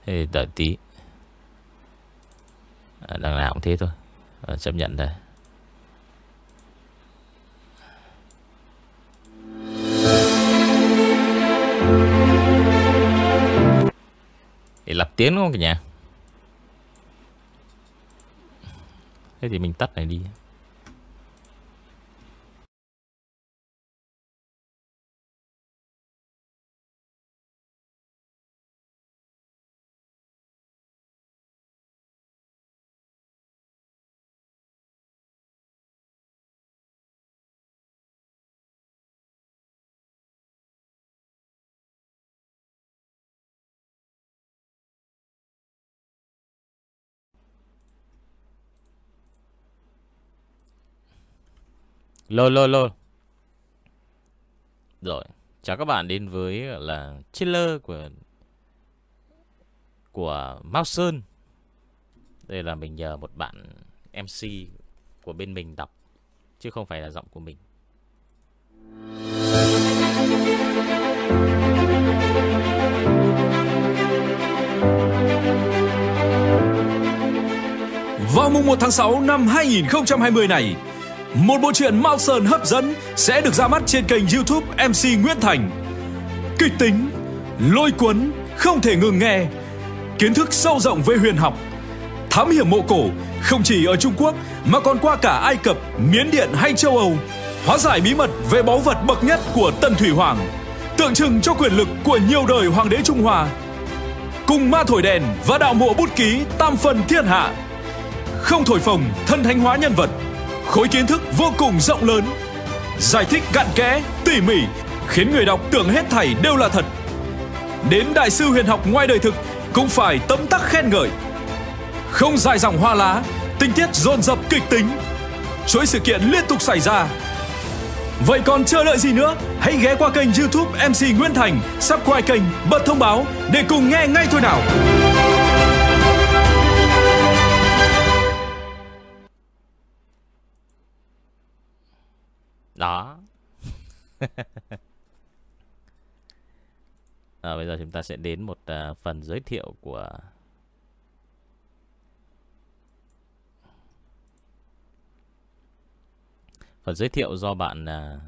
Thế đợi tí. À, Đằng nào cũng thế thôi. À, Chấp nhận đây Để lập tiếng đúng không cả nhà? Thế thì mình tắt này đi. Lô lô lô Rồi, Chào các bạn đến với là, trailer của Của Mao Sơn. Đây là mình nhờ một bạn MC của bên mình đọc, Chứ không phải là giọng của mình. Vào mùng 1 tháng 6 năm 2020 này một bộ truyện Mao Sơn hấp dẫn Sẽ được ra mắt trên kênh youtube MC Nguyễn Thành. Kịch tính Lôi cuốn Không thể ngừng nghe. Kiến thức sâu rộng về huyền học. Thám hiểm mộ cổ Không chỉ ở Trung Quốc Mà còn qua cả Ai Cập, Miến Điện hay châu Âu. Hóa giải bí mật về báu vật bậc nhất của Tần Thủy Hoàng. Tượng trưng cho quyền lực của nhiều đời Hoàng đế Trung Hoa. Cùng ma thổi đèn và đạo mộ bút ký tam phần thiên hạ. Không thổi phồng thân thánh hóa nhân vật khối kiến thức vô cùng rộng lớn giải thích cặn kẽ tỉ mỉ khiến người đọc tưởng hết thảy đều là thật đến đại sư huyền học ngoài đời thực cũng phải tấm tắc khen ngợi không dài dòng hoa lá tình tiết dồn dập kịch tính chuỗi sự kiện liên tục xảy ra Vậy còn chờ đợi gì nữa? Hãy ghé qua kênh YouTube MC Nguyễn Thành, subscribe kênh, bật thông báo để cùng nghe ngay thôi nào. Đó. À, Bây giờ chúng ta sẽ đến một uh, phần giới thiệu của Phần giới thiệu do bạn uh,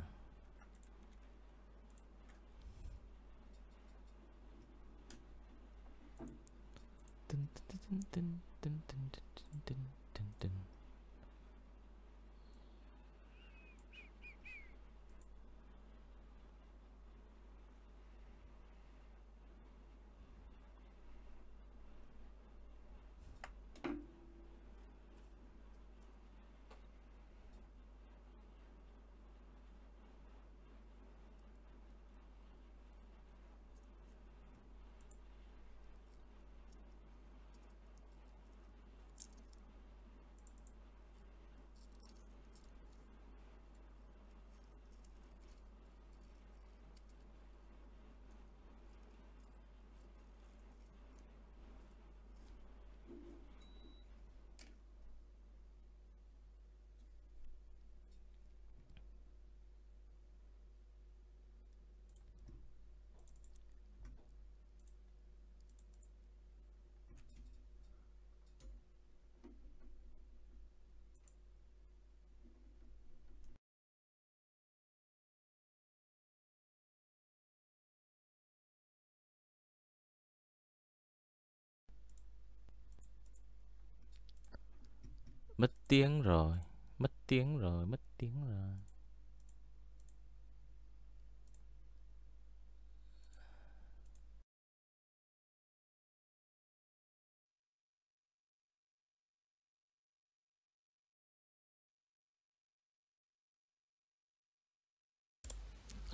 Mất tiếng rồi Mất tiếng rồi Mất tiếng rồi.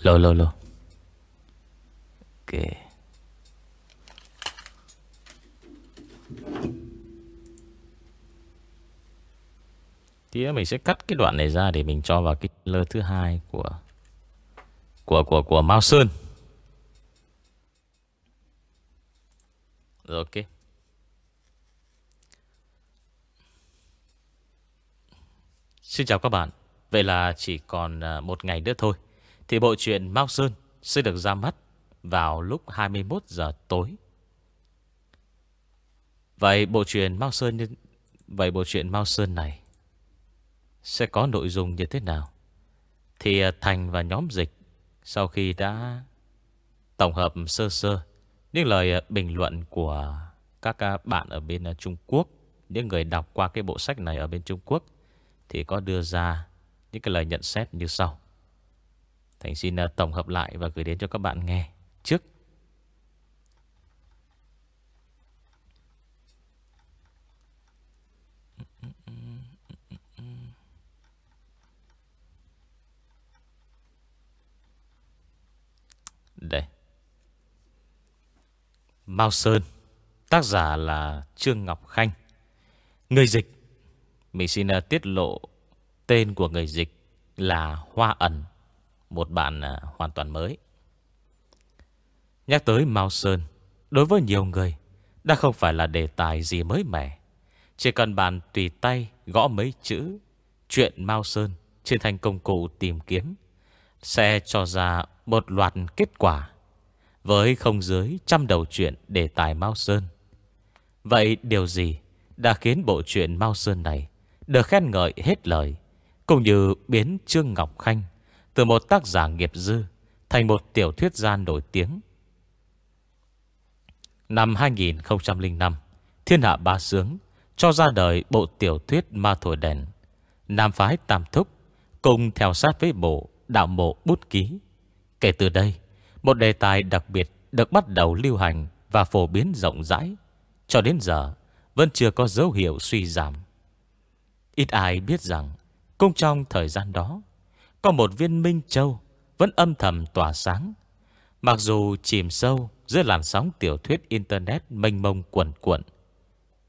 Lô lô lô. Ok. Tí mình sẽ cắt cái đoạn này ra Để mình cho vào cái lơ thứ hai Của Của của của Mao Sơn. Rồi, ok. Xin chào các bạn. Vậy là chỉ còn à, một ngày nữa thôi. Thì bộ truyện Mao Sơn sẽ được ra mắt vào lúc 21 giờ tối. Vậy bộ truyện Mao Sơn, vậy bộ truyện Mao Sơn này sẽ có nội dung như thế nào? Thì à, Thành và nhóm dịch sau khi đã tổng hợp sơ sơ những lời à, bình luận của các à, bạn ở bên Trung Quốc, những người đọc qua cái bộ sách này ở bên Trung Quốc thì có đưa ra những cái lời nhận xét như sau. Thành xin tổng hợp lại và gửi đến cho các bạn nghe trước. Đây. Mao Sơn, Tác giả là Trương Ngọc Khanh. Người dịch. Mình xin ờ, tiết lộ Tên của người dịch là Hoa Ẩn, một bạn ờ, hoàn toàn mới. Nhắc tới Mao Sơn, Đối với nhiều người, Đã không phải là đề tài gì mới mẻ. Chỉ cần bạn tùy tay Gõ mấy chữ Chuyện Mao Sơn Trên thành công cụ tìm kiếm, Sẽ cho ra một loạt kết quả Với không dưới trăm đầu chuyện đề tài Mao Sơn. Vậy điều gì Đã khiến bộ truyện Mao Sơn này Được khen ngợi hết lời, Cũng như biến Trương Ngọc Khanh từ một tác giả nghiệp dư Thành một tiểu thuyết gia nổi tiếng? Năm 2005 Thiên hạ ba sướng Cho ra đời bộ tiểu thuyết Ma Thổi Đèn, Nam phái Tam Thúc Cùng theo sát với bộ Đạo mộ bút ký. Kể từ đây, Một đề tài đặc biệt được bắt đầu lưu hành Và phổ biến rộng rãi. Cho đến giờ, Vẫn chưa có dấu hiệu suy giảm. Ít ai biết rằng, Cũng trong thời gian đó, có một viên minh châu Vẫn âm thầm tỏa sáng. Mặc dù chìm sâu Dưới làn sóng tiểu thuyết Internet mênh mông quần cuộn,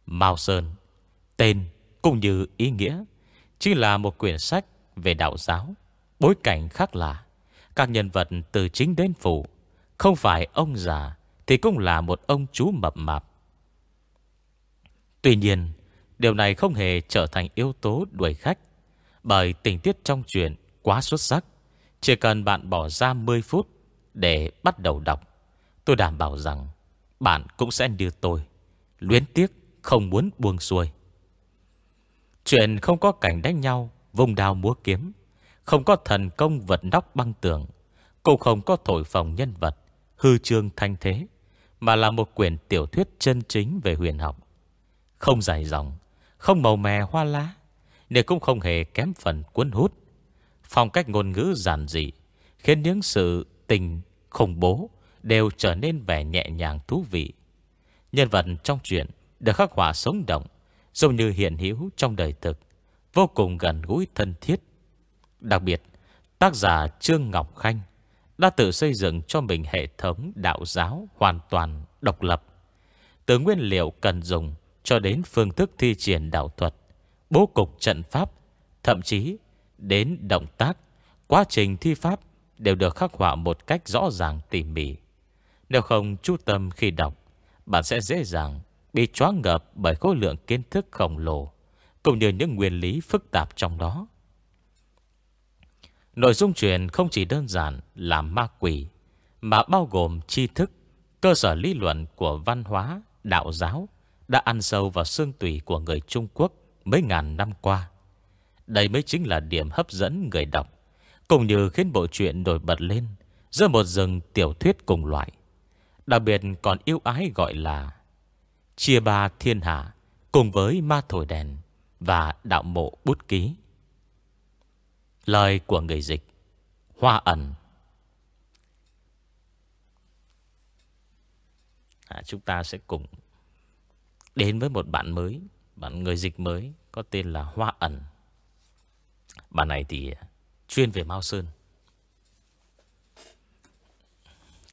Mao Sơn, Tên cũng như ý nghĩa, Chỉ là một quyển sách về đạo giáo. Bối cảnh khác lạ. Các nhân vật từ chính đến phụ. Không phải ông già Thì cũng là một ông chú mập mạp. Tuy nhiên, Điều này không hề trở thành yếu tố đuổi khách, Bởi tình tiết trong chuyện quá xuất sắc. Chỉ cần bạn bỏ ra 10 phút Để bắt đầu đọc, Tôi đảm bảo rằng Bạn cũng sẽ như tôi, Luyến tiếc, không muốn buông xuôi. Chuyện không có cảnh đánh nhau, Vùng đào múa kiếm. Không có thần công vật nóc băng tường, Cũng không có thổi phòng nhân vật, Hư trương thanh thế, Mà là một quyển tiểu thuyết chân chính về huyền học. Không dài dòng, Không màu mè hoa lá Nên cũng không hề kém phần cuốn hút. Phong cách ngôn ngữ giản dị, Khiến những sự tình khủng bố Đều trở nên vẻ nhẹ nhàng thú vị. Nhân vật trong chuyện Được khắc họa sống động, Giống như hiện hữu trong đời thực, Vô cùng gần gũi thân thiết. Đặc biệt Tác giả Trương Ngọc Khanh Đã tự xây dựng cho mình hệ thống đạo giáo Hoàn toàn độc lập Từ nguyên liệu cần dùng Cho đến phương thức thi triển đạo thuật Bố cục trận pháp Thậm chí đến động tác, quá trình thi pháp đều được khắc họa một cách rõ ràng tỉ mỉ. Nếu không chú tâm khi đọc, bạn sẽ dễ dàng bị choáng ngợp bởi khối lượng kiến thức khổng lồ, cũng như những nguyên lý phức tạp trong đó. Nội dung truyền không chỉ đơn giản là ma quỷ, mà bao gồm tri thức, cơ sở lý luận của văn hóa, đạo giáo đã ăn sâu vào xương tủy của người Trung Quốc mấy ngàn năm qua. Đây mới chính là điểm hấp dẫn người đọc Cũng như khiến bộ truyện nổi bật lên Giữa một rừng tiểu thuyết cùng loại Đặc biệt còn yêu ái gọi là Chia ba thiên hạ Cùng với ma thổi đèn Và đạo mộ bút ký Lời của người dịch. Hoa ẩn. À, Chúng ta sẽ cùng Đến với một bạn mới Bạn người dịch mới Có tên là Hoa ẩn. Bạn này thì à, chuyên về Mao Sơn.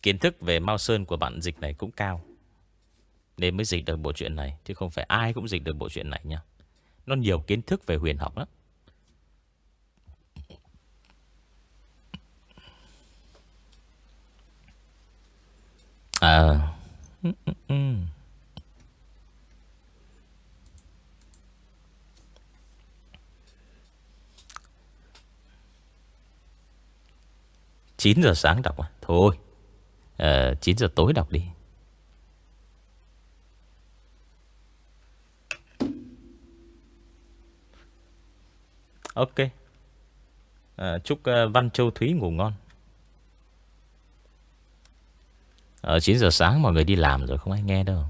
Kiến thức về Mao Sơn của bạn dịch này cũng cao. Nên mới dịch được bộ truyện này Chứ không phải ai cũng dịch được bộ truyện này nha. Nó nhiều kiến thức về huyền học lắm. Ờ. À Chín giờ sáng đọc à? Thôi. Ờ, à, 9 giờ tối đọc đi. Ok. À, Chúc ờ, Văn Châu Thúy ngủ ngon. Ờ, Ở 9 giờ sáng mọi người đi làm rồi Không ai nghe đâu.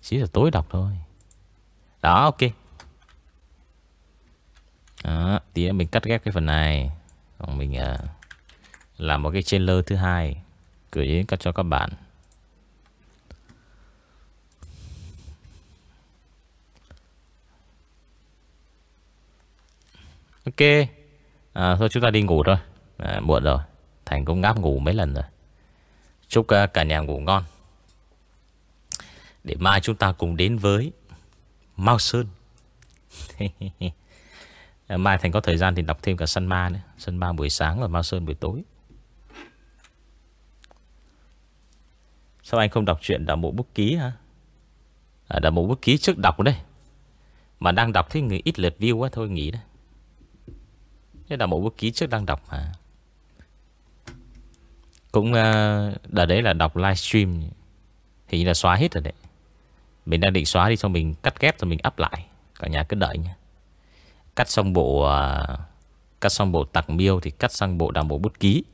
9 giờ tối đọc thôi. Đó ok. Đó Tí mình cắt ghép cái phần này. Còn mình uh, Làm một cái trailer thứ hai Gửi đến cho các bạn. Ok. À, Thôi chúng ta đi ngủ thôi. À, Muộn rồi. Thành cũng ngáp ngủ mấy lần rồi. Chúc à, cả nhà ngủ ngon. Để mai chúng ta cùng đến với Mao Sơn. Mai Thành có thời gian thì đọc thêm cả Sân Ma nữa. Sân Ma buổi sáng và Mao Sơn buổi tối. Sao anh không đọc chuyện đạo mộ bút ký hả? À, Đạo mộ bút ký trước đọc đây. Mà đang đọc thấy người ít lượt view quá Thôi nghỉ đấy Thế đạo mộ bút ký trước đang đọc mà cũng ờ, Đợt đấy là đọc livestream Hình như là xóa hết rồi đấy. Mình đang định xóa đi xong mình cắt ghép Rồi mình up lại. Cả nhà cứ đợi nha Cắt xong bộ ờ, Cắt xong bộ tặc miêu Thì cắt sang bộ đạo bộ bút ký.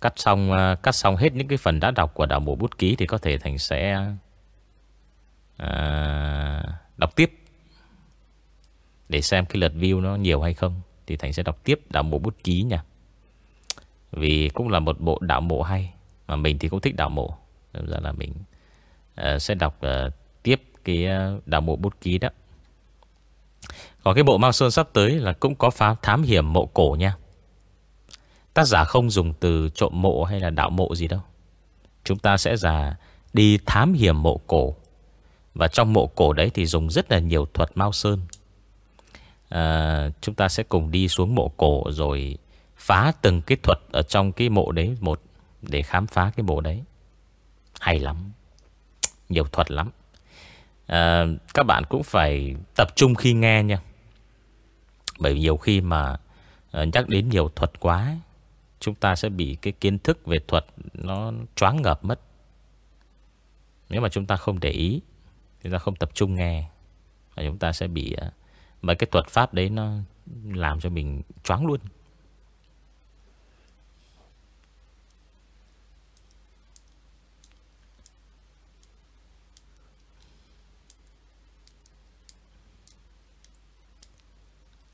Cắt xong ờ, cắt xong hết những cái phần đã đọc của đạo bộ bút ký thì có thể Thành sẽ à, đọc tiếp. Để xem cái lượt view nó nhiều hay không thì Thành sẽ đọc tiếp đạo bộ bút ký nha. Vì cũng là một bộ đạo mộ hay mà mình thì cũng thích đạo mộ. Nên ra là mình uh, sẽ đọc uh, tiếp cái uh, đạo mộ bút ký đó. Còn cái bộ Mao Sơn sắp tới là cũng có phá thám hiểm mộ cổ nha. Tác giả không dùng từ trộm mộ hay là đạo mộ gì đâu Chúng ta sẽ ra đi thám hiểm mộ cổ Và trong mộ cổ đấy thì dùng rất là nhiều thuật Mao Sơn à, Chúng ta sẽ cùng đi xuống mộ cổ rồi phá từng cái thuật ở trong cái mộ đấy một Để khám phá cái mộ đấy. Hay lắm. Nhiều thuật lắm. À, Các bạn cũng phải tập trung khi nghe nha. Bởi vì nhiều khi mà ờ, nhắc đến nhiều thuật quá Chúng ta sẽ bị cái kiến thức về thuật Nó choáng ngợp mất. Nếu mà chúng ta không để ý Chúng ta không tập trung nghe Và chúng ta sẽ bị ờ, Mấy cái thuật pháp đấy nó Làm cho mình choáng luôn.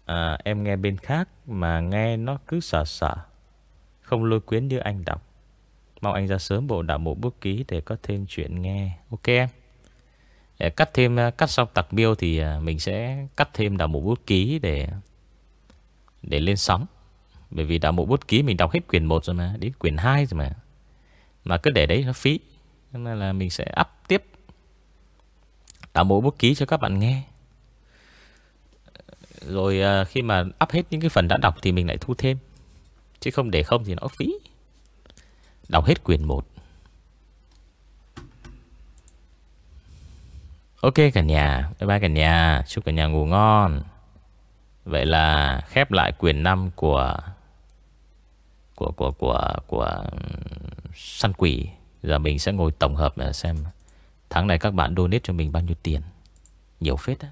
À, em nghe bên khác mà nghe nó cứ sợ sợ. Không lôi quyến như anh đọc. Mong anh ra sớm bộ đạo mộ bút ký Để có thêm chuyện nghe. Ok em? Để Cắt thêm à, Cắt xong tặc miêu thì à, mình sẽ Cắt thêm đạo mộ bút ký để Để lên sóng. Bởi vì đạo mộ bút ký mình đọc hết quyển 1 rồi mà Đến quyển 2 rồi mà. Mà cứ để đấy nó phí. Nên là mình sẽ up tiếp Đạo mộ bút ký cho các bạn nghe. Rồi à, khi mà up hết những cái phần đã đọc Thì mình lại thu thêm. Chứ không để không thì nó phí. Đọc hết quyền 1 Ok cả nhà. Bye bye cả nhà. Chúc cả nhà ngủ ngon. Vậy là khép lại quyền 5 của Của của của của săn quỷ. Giờ mình sẽ ngồi tổng hợp xem Tháng này các bạn donate cho mình bao nhiêu tiền. Nhiều phết á.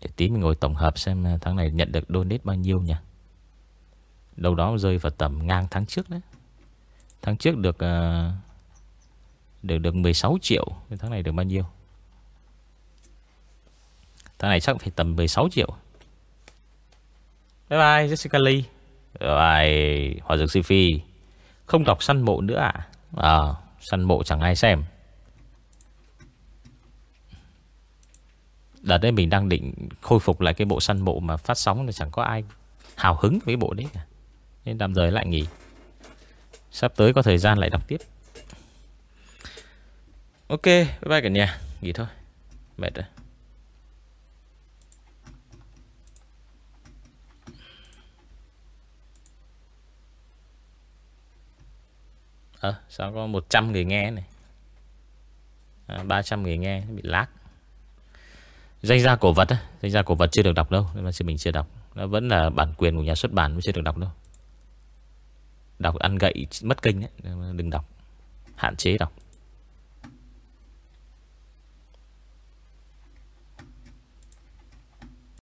Để tí mình ngồi tổng hợp xem tháng này nhận được donate bao nhiêu nha Đâu đó rơi vào tầm ngang tháng trước đấy. Tháng trước được uh, Được được 16 triệu Tháng này được bao nhiêu? Thằng này chắc phải tầm 16 triệu. Bye bye Jessica Lee. Rồi Hòa dược Phi. Không đọc săn mộ nữa à? Ờ Săn mộ chẳng ai xem Đợt đây mình đang định khôi phục lại cái bộ săn mộ mà phát sóng là chẳng có ai hào hứng với bộ đấy cả. Nên tạm thời lại nghỉ. Sắp tới có thời gian lại đọc tiếp. Ok, bye bye cả nhà. Nghỉ thôi. Mệt rồi. Ờ, à, sao có 100 người nghe này à, 300 người nghe Bị lag Danh gia cổ vật á, Danh gia cổ vật chưa được đọc đâu Nên mà mình chưa đọc. Nó vẫn là bản quyền của nhà xuất bản Mới chưa được đọc đâu. Đọc ăn gậy, mất kênh ấy Đừng đọc, Hạn chế đọc.